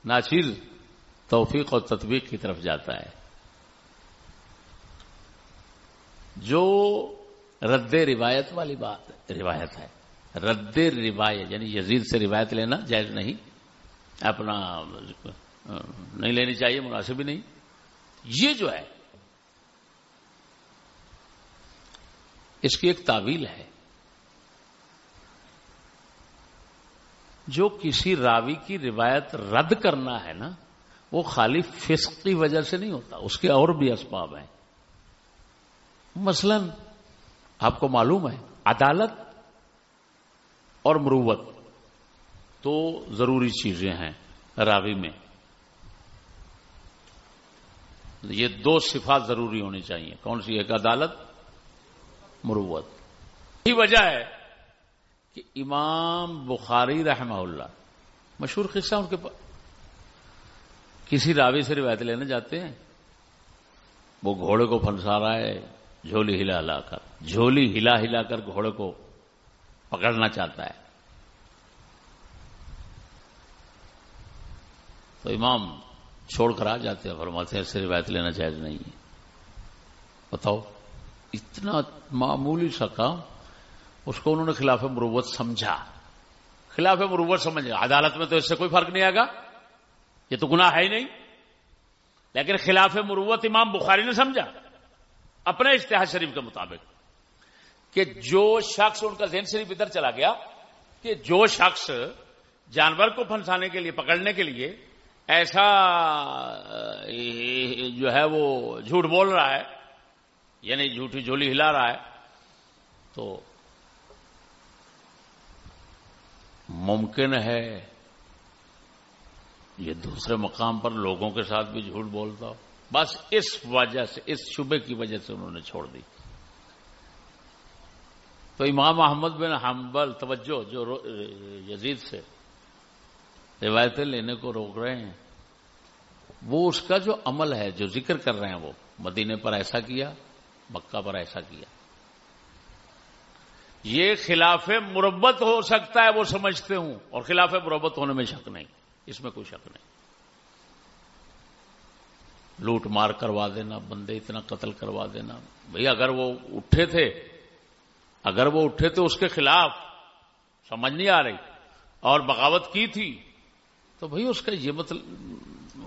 ناچیز توفیق اور تطبیق کی طرف جاتا ہے۔ جو رد روایت والی بات، روایت ہے۔ رد روایت یعنی یزید سے روایت لینا جائز نہیں۔ اپنا نہیں لینی چاہیے، مناسب ہی نہیں۔ یہ جو ہے، اس کی ایک تعویل ہے۔ جو کسی راوی کی روایت رد کرنا ہے نا، وہ خالی فسق کی وجہ سے نہیں ہوتا، اس کے اور بھی اسباب ہیں۔ مثلاً، آپ کو معلوم ہے، عدالت اور مروت تو ضروری چیزیں ہیں راوی میں۔ یہ دو صفات ضروری ہونی چاہیے۔ کون سی؟ ایک عدالت، مروت۔ یہی وجہ ہے کہ امام بخاری رحمہ اللہ مشہور قصہ ان کے پاس کسی راوی سے روایت لینے جاتے ہیں۔ وہ گھوڑے کو پھنسا رہا ہے، جھولی ہلا ہلا کر۔ جھولی ہلا ہلا کر گھوڑے کو پکڑنا چاہتا ہے۔ تو امام چھوڑ کر آ جاتے ہیں۔ فرماتے ہیں ایسے روایت لینا جائز نہیں ہے۔ بتاؤ، اتنا معمولی سا کام، اس کو انہوں نے خلاف مروت سمجھا۔ خلاف مروت سمجھا۔ عدالت میں تو اس سے کوئی فرق نہیں آئے گا۔ یہ تو گناہ ہے ہی نہیں۔ لیکن خلاف مروت امام بخاری نے سمجھا، اپنے اشتہار شریف کے مطابق، کہ جو شخص ان کا ذہن شریف ادھر چلا گیا، کہ جو شخص جانور کو پھنسانے کے لیے، پکڑنے کے لیے ایسا جو ہے وہ جھوٹ بول رہا ہے یعنی جھوٹی جھولی ہلا رہا ہے، تو ممکن ہے یہ دوسرے مقام پر لوگوں کے ساتھ بھی جھوٹ بولتا ہو۔ بس اس وجہ سے، اس شبے کی وجہ سے انہوں نے چھوڑ دی۔ تو امام احمد بن حنبل، توجہ، جو یزید سے روایتیں لینے کو روک رہے ہیں۔ وہ اس کا جو عمل ہے، جو ذکر کر رہے ہیں وہ، مدینے پر ایسا کیا، مکہ پر ایسا کیا۔ یہ خلاف مربت ہو سکتا ہے، وہ سمجھتے ہوں، اور خلاف مربت ہونے میں شک نہیں، اس میں کوئی شک نہیں۔ لوٹ مار کروا دینا، بندے اتنا قتل کروا دینا۔ بھئی اگر وہ اٹھے تھے، اگر وہ اٹھے تھے اس کے خلاف، سمجھ نہیں آ رہی۔ اور بغاوت کی تھی تو بھئی اس کا یہ مطلب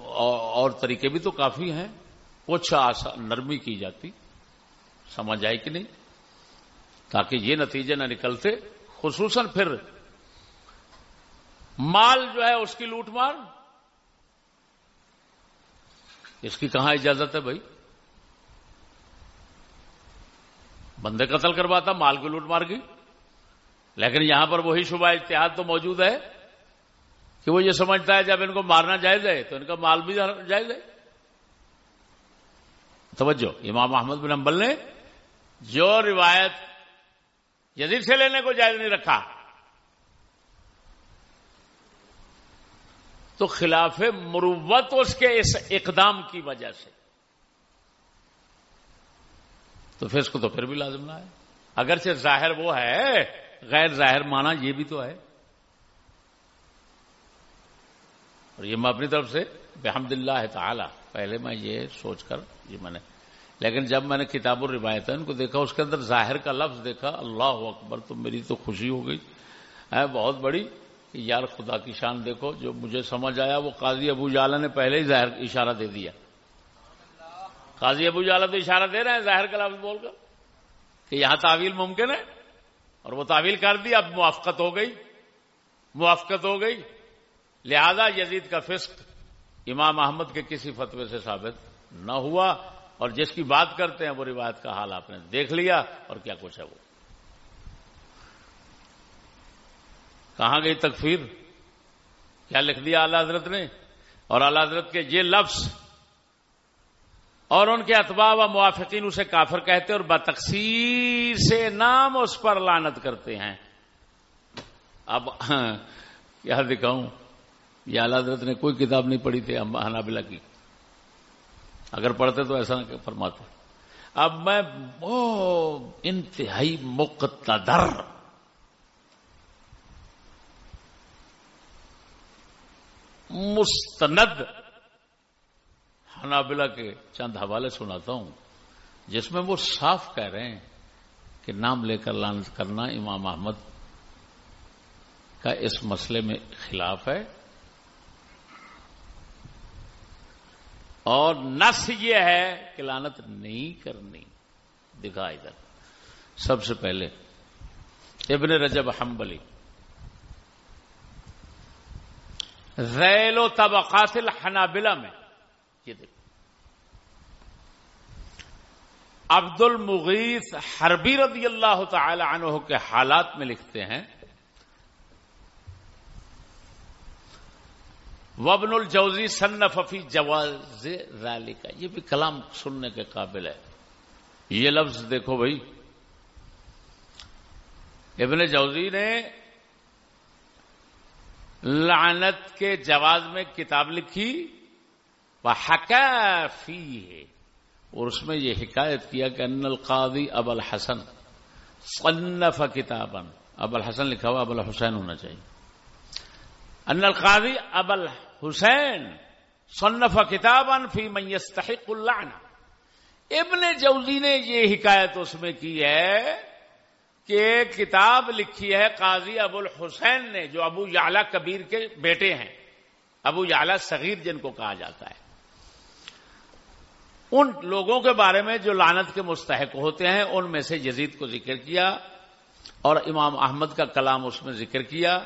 اور طریقے بھی تو کافی ہیں۔ کچھ اچھا نرمی کی جاتی، سمجھ آئی کہ نہیں؟ تاکہ یہ نتیجے نہ نکلتے، خصوصاً پھر مال جو ہے اس کی لوٹ مار۔ اس کی کہاں اجازت ہے بھائی؟ بندے قتل کرواتا، مال کی لوٹ مار کی۔ لیکن یہاں پر وہی شبہ اتحاد تو موجود ہے۔ کہ وہ یہ سمجھتا ہے جب ان کو مارنا جائز ہے تو ان کا مال بھی جائز ہے۔ توجہ، امام محمد بن امبل نے جو روایت یزید سے لینے کو جائز نہیں رکھا، تو خلاف مروت اس کے اس اقدام کی وجہ سے۔ تو پھر اس کو تو پھر بھی لازم نہ ہے۔ اگرچہ ظاہر وہ ہے، غیر ظاہر مانا یہ بھی تو ہے۔ اور یہ میں اپنی طرف سے بحمد اللہ تعالی، پہلے میں یہ سوچ کر یہ میں نے لیکن جب میں نے کتاب الروایت ان کو دیکھا، اس کے اندر ظاہر کا لفظ دیکھا، اللہ اکبر، تو میری تو خوشی ہو گئی۔ ہے بہت بڑی کہ یار خدا کی شان دیکھو، جو مجھے سمجھ آیا، وہ قاضی ابو جالا نے پہلے ہی ظاہر اشارہ دے دیا۔ قاضی ابو جالا تو اشارہ دے رہے ہیں ظاہر کا لفظ بول کر، کہ یہاں تعویل ممکن ہے۔ اور وہ تعویل کر دی، اب موافقت ہو گئی۔ موافقت ہو گئی۔ لہذا یزید کا فسق امام احمد کے کسی فتوے سے ثابت نہ ہوا اور جس کی بات کرتے ہیں وہ روایت کا حال آپ نے دیکھ لیا اور کیا کچھ ہے وہ۔ کہاں گئی تکفیر؟ کیا لکھ دیا اعلی حضرت نے؟ اور اعلی حضرت کے یہ لفظ اور ان کے اتباع و موافقین اسے کافر کہتے اور بتقسیر سے نام اس پر لانت کرتے ہیں۔ اب کیا دکھاؤں؟ یہ اعلی حضرت نے کوئی کتاب نہیں پڑھی تھی حنابلہ کی۔ اگر پڑھتے تو ایسا نہ فرماتے۔ اب میں انتہائی مقتدر۔ مستند۔ حنابلہ کے چند حوالے سناتا ہوں، جس میں وہ صاف کہہ رہے ہیں کہ نام لے کر لانت کرنا امام احمد کا اس مسئلے میں خلاف ہے۔ اور نس یہ ہے کہ لانت نہیں کرنی۔ دکھا ادھر۔ سب سے پہلے ابن رجب حنبلی۔ ریل و طبقات الحنابلہ میں یہ دیکھ عبد المغیث حربی رضی اللہ تعالی عنہ کے حالات میں لکھتے ہیں وبن الجوزی ففی جواز ریلی کا یہ بھی کلام سننے کے قابل ہے. یہ لفظ دیکھو بھائی. ابن جوزی نے لعنت کے جواز میں کتاب لکھی. وہ حکافی ہے اور اس میں یہ حکایت کیا کہ ان القاضی اب الحسن صنف کتابن اب الحسن لکھا ہوا اب الحسین ہونا چاہیے. ان القاضی اب حسین، صنف کتاب فی من يستحق اللعنہ ابن جوزی نے یہ حکایت اس میں کی ہے کہ کتاب لکھی ہے قاضی ابو الحسین نے، جو ابو یعلا کبیر کے بیٹے ہیں، ابو یعلا صغیر جن کو کہا جاتا ہے۔ ان لوگوں کے بارے میں جو لانت کے مستحق ہوتے ہیں، ان میں سے یزید کو ذکر کیا اور امام احمد کا کلام اس میں ذکر کیا۔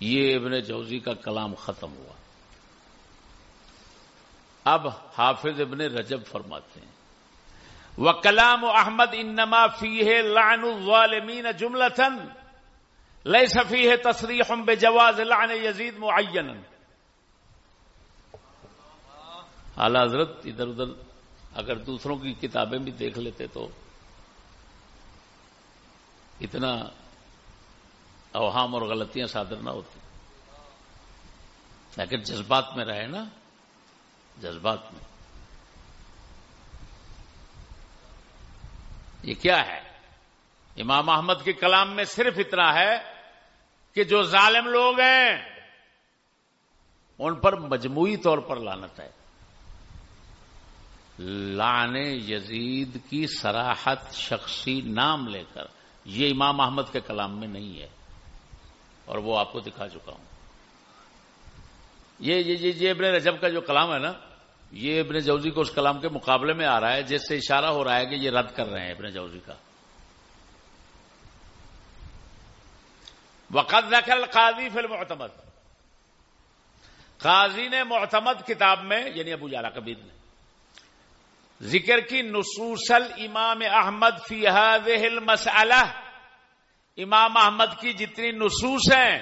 یہ ابن جوزی کا کلام ختم ہوا۔ اب حافظ ابن رجب فرماتے ہیں۔ وہ کلام احمد انما فی ہے لان الظالمین جملتن لئی سفی ہے تصریح بے جواز لان یزید معین اعلی حضرت ادھر ادھر اگر دوسروں کی کتابیں بھی دیکھ لیتے تو اتنا اوہام اور غلطیاں صادر نہ ہوتی۔ لیکن جذبات میں رہے نا، جذبات میں۔ یہ کیا ہے؟ امام احمد کے کلام میں صرف اتنا ہے کہ جو ظالم لوگ ہیں، ان پر مجموعی طور پر لانت ہے۔ لانے یزید کی سراحت شخصی نام لے کر، یہ امام احمد کے کلام میں نہیں ہے۔ اور وہ آپ کو دکھا چکا ہوں۔ یہ یہ ابن رجب کا جو کلام ہے نا، یہ ابن جوزی کو اس کلام کے مقابلے میں آ رہا ہے، جس سے اشارہ ہو رہا ہے کہ یہ رد کر رہے ہیں ابن جوزی کا۔ وقت نقل قاضی فل معتمد قاضی نے معتمد کتاب میں یعنی ابو جالا کبیر نے ذکر کی نصوصل امام احمد فی هذه المسألہ۔ امام احمد کی جتنی نصوص ہیں،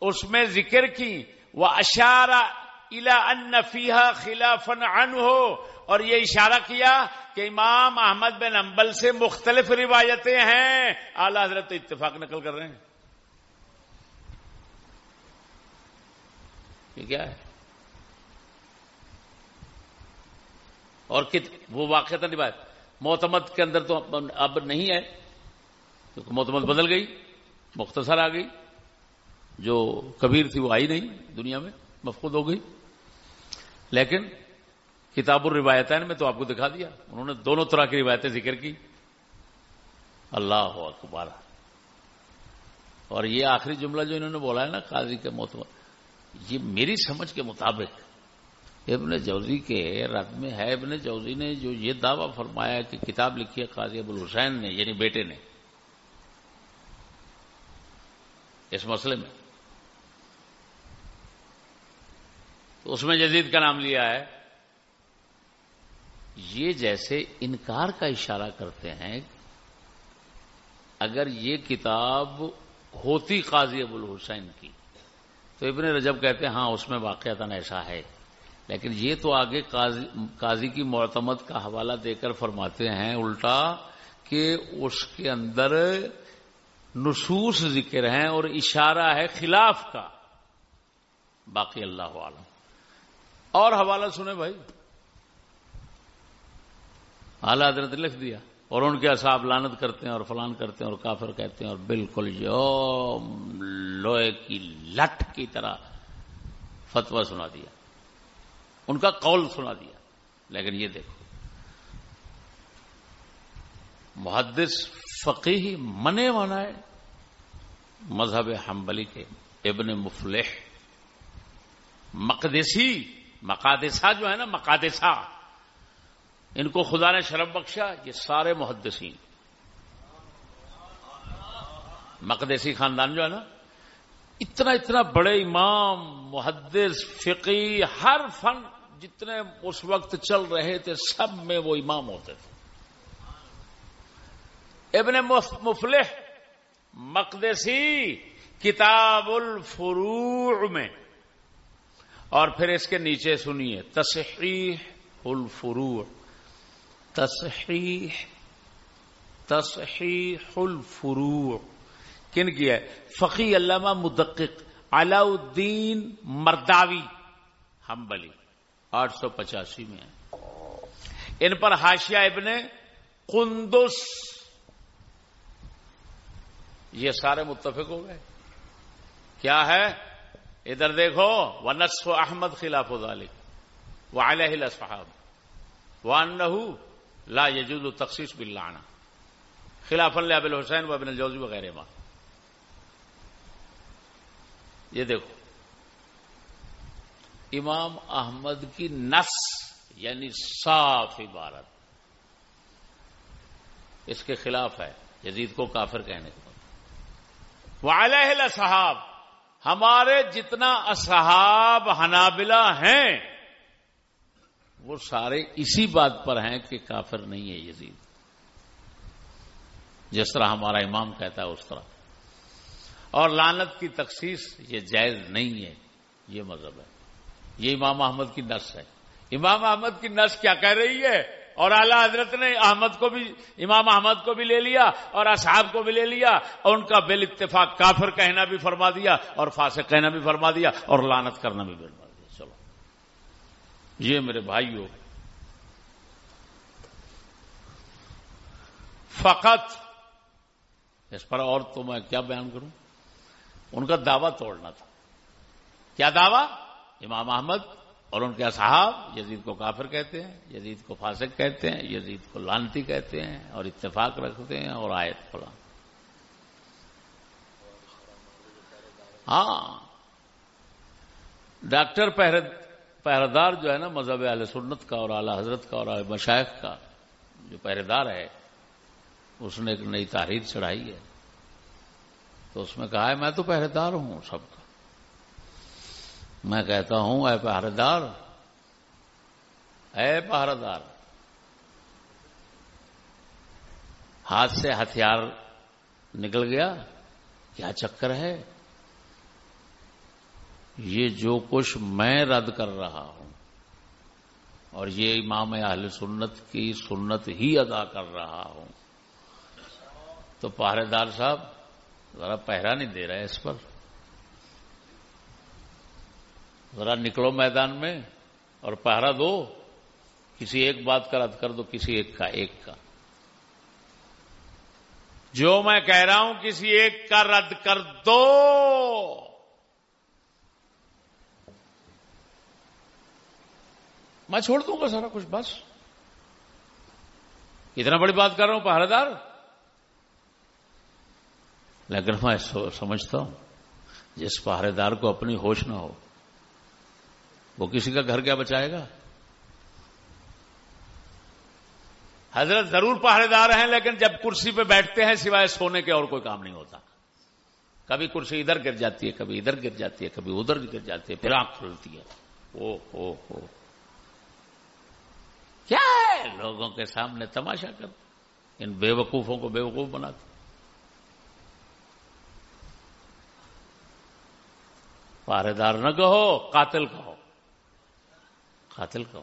اس میں ذکر کی وہ اشارہ الا ان خلافن ان ہو اور یہ اشارہ کیا کہ امام احمد بن امبل سے مختلف روایتیں ہیں۔ اعلی حضرت اتفاق نقل کر رہے ہیں۔ یہ کیا ہے؟ اور کت، وہ واقع تھا بات محتمد کے اندر تو اب نہیں ہے۔ کیونکہ بدل گئی، مختصر آ گئی۔ جو کبیر تھی وہ آئی نہیں دنیا میں، مفقود ہو گئی۔ لیکن کتاب الروایتین میں تو آپ کو دکھا دیا، انہوں نے دونوں طرح کی روایتیں ذکر کی۔ اللہ اکبر۔ اور یہ آخری جملہ جو انہوں نے بولا ہے نا، قاضی کے محتمد یہ میری سمجھ کے مطابق ابن جوزی کے رد میں ہے۔ ابن جوزی نے جو یہ دعویٰ فرمایا کہ کتاب لکھی ہے قاضی ابو الحسین نے یعنی بیٹے نے اس مسئلے میں۔ تو اس میں جدید کا نام لیا ہے۔ یہ جیسے انکار کا اشارہ کرتے ہیں، اگر یہ کتاب ہوتی قاضی ابو الحسین کی، تو ابن رجب کہتے ہیں ہاں اس میں واقعات ایسا ہے۔ لیکن یہ تو آگے قاضی کی معتمد کا حوالہ دے کر فرماتے ہیں الٹا کہ اس کے اندر نصوص ذکر ہیں اور اشارہ ہے خلاف کا۔ باقی اللہ عالم اور حوالہ سنے بھائی۔ اعلی حضرت لکھ دیا اور ان کے اصحاب لانت کرتے ہیں اور فلان کرتے ہیں اور کافر کہتے ہیں اور بالکل جو لوہے کی لٹ کی طرح فتوا سنا دیا۔ ان کا قول سنا دیا۔ لیکن یہ دیکھو، محدث فقی منے منا ہے۔ مذہب حنبلی کے ابن مفلح۔ مقدسی، مقادسہ جو ہے نا، مقادسہ۔ ان کو خدا نے شرم بخشا، یہ سارے محدثین۔ مقدسی خاندان جو ہے نا، اتنا اتنا بڑے امام، محدث فقی ہر فن جتنے اس وقت چل رہے تھے، سب میں وہ امام ہوتے تھے۔ ابن مفلح مقدسی کتاب الفروع میں۔ اور پھر اس کے نیچے سنیے، تصحیح الفروع۔ تصحیح تصحیح الفروع۔ کن کی ہے؟ فقی علامہ مدقق علاء الدین مرداوی ہمبلی آٹھ سو پچاسی میں ان پر ہاشیا ابن قندس یہ سارے متفق ہو گئے۔ کیا ہے؟ ادھر دیکھو و نصف احمد خلاف ذالک وہ علیہ صاحب وہ لا یجوز و تخصیص بلانا خلاف اللہ ابل حسین و ابن الجوزی وغیرہ ماں یہ دیکھو، امام احمد کی نس یعنی صاف عبارت، اس کے خلاف ہے، یزید کو کافر کہنے کے وعلیہ صحاب ہمارے جتنا اصحاب حنابلہ ہیں، وہ سارے اسی بات پر ہیں کہ کافر نہیں ہے یزید۔ جس طرح ہمارا امام کہتا ہے، اس طرح۔ اور لانت کی تخصیص، یہ جائز نہیں ہے۔ یہ مذہب ہے۔ یہ امام احمد کی نس ہے۔ امام احمد کی نس کیا کہہ رہی ہے؟ اور اعلی حضرت نے احمد کو بھی، امام احمد کو بھی لے لیا اور اصحاب کو بھی لے لیا اور ان کا بل اتفاق کافر کہنا بھی فرما دیا اور فاسق کہنا بھی فرما دیا اور لانت کرنا بھی فرما دیا۔ چلو۔ یہ میرے بھائی ہو فقط، اس پر اور تو میں کیا بیان کروں؟ ان کا دعویٰ توڑنا تھا۔ کیا دعویٰ؟ امام احمد اور ان کے اصحاب یزید کو کافر کہتے ہیں، یزید کو فاسق کہتے ہیں، یزید کو لانتی کہتے ہیں اور اتفاق رکھتے ہیں اور آیت فلاں ہاں۔ ڈاکٹر پہردار جو ہے نا مذہب اہل سنت کا اور اعلی حضرت کا اور مشائق کا جو پہرے دار ہے، اس نے ایک نئی تحریر چڑھائی ہے۔ تو اس میں کہا ہے، میں تو پہرے دار ہوں سب کا میں کہتا ہوں، اے پہرے دار اے پہرے دار ہاتھ سے ہتھیار نکل گیا، کیا چکر ہے؟ یہ جو کچھ میں رد کر رہا ہوں، اور یہ امام اہل سنت کی سنت ہی ادا کر رہا ہوں۔ تو پہرے دار صاحب، ذرا پہرا نہیں دے رہا ہے اس پر۔ ذرا نکلو میدان میں اور پہرا دو۔ کسی ایک بات کا رد کر دو، کسی ایک کا ایک کا۔ جو میں کہہ رہا ہوں، کسی ایک کا رد کر دو۔ میں چھوڑ دوں گا سارا کچھ، بس۔ اتنا بڑی بات کر رہا ہوں پہرے دار لیکن میں سمجھتا ہوں، جس پہرے دار کو اپنی ہوش نہ ہو وہ کسی کا گھر کیا بچائے گا؟ حضرت ضرور پہرے دار ہیں، لیکن جب کرسی پہ بیٹھتے ہیں، سوائے سونے کے اور کوئی کام نہیں ہوتا۔ کبھی کرسی ادھر گر جاتی ہے، کبھی ادھر گر جاتی ہے، کبھی ادھر گر جاتی ہے، پھر آنکھ کھلتی ہے۔ او او او کیا ہے؟ لوگوں کے سامنے تماشا کر۔ ان بے وقوفوں کو بے وقوف بناتے پہرے دار نہ کہو، قاتل کہو۔ قاتل کہو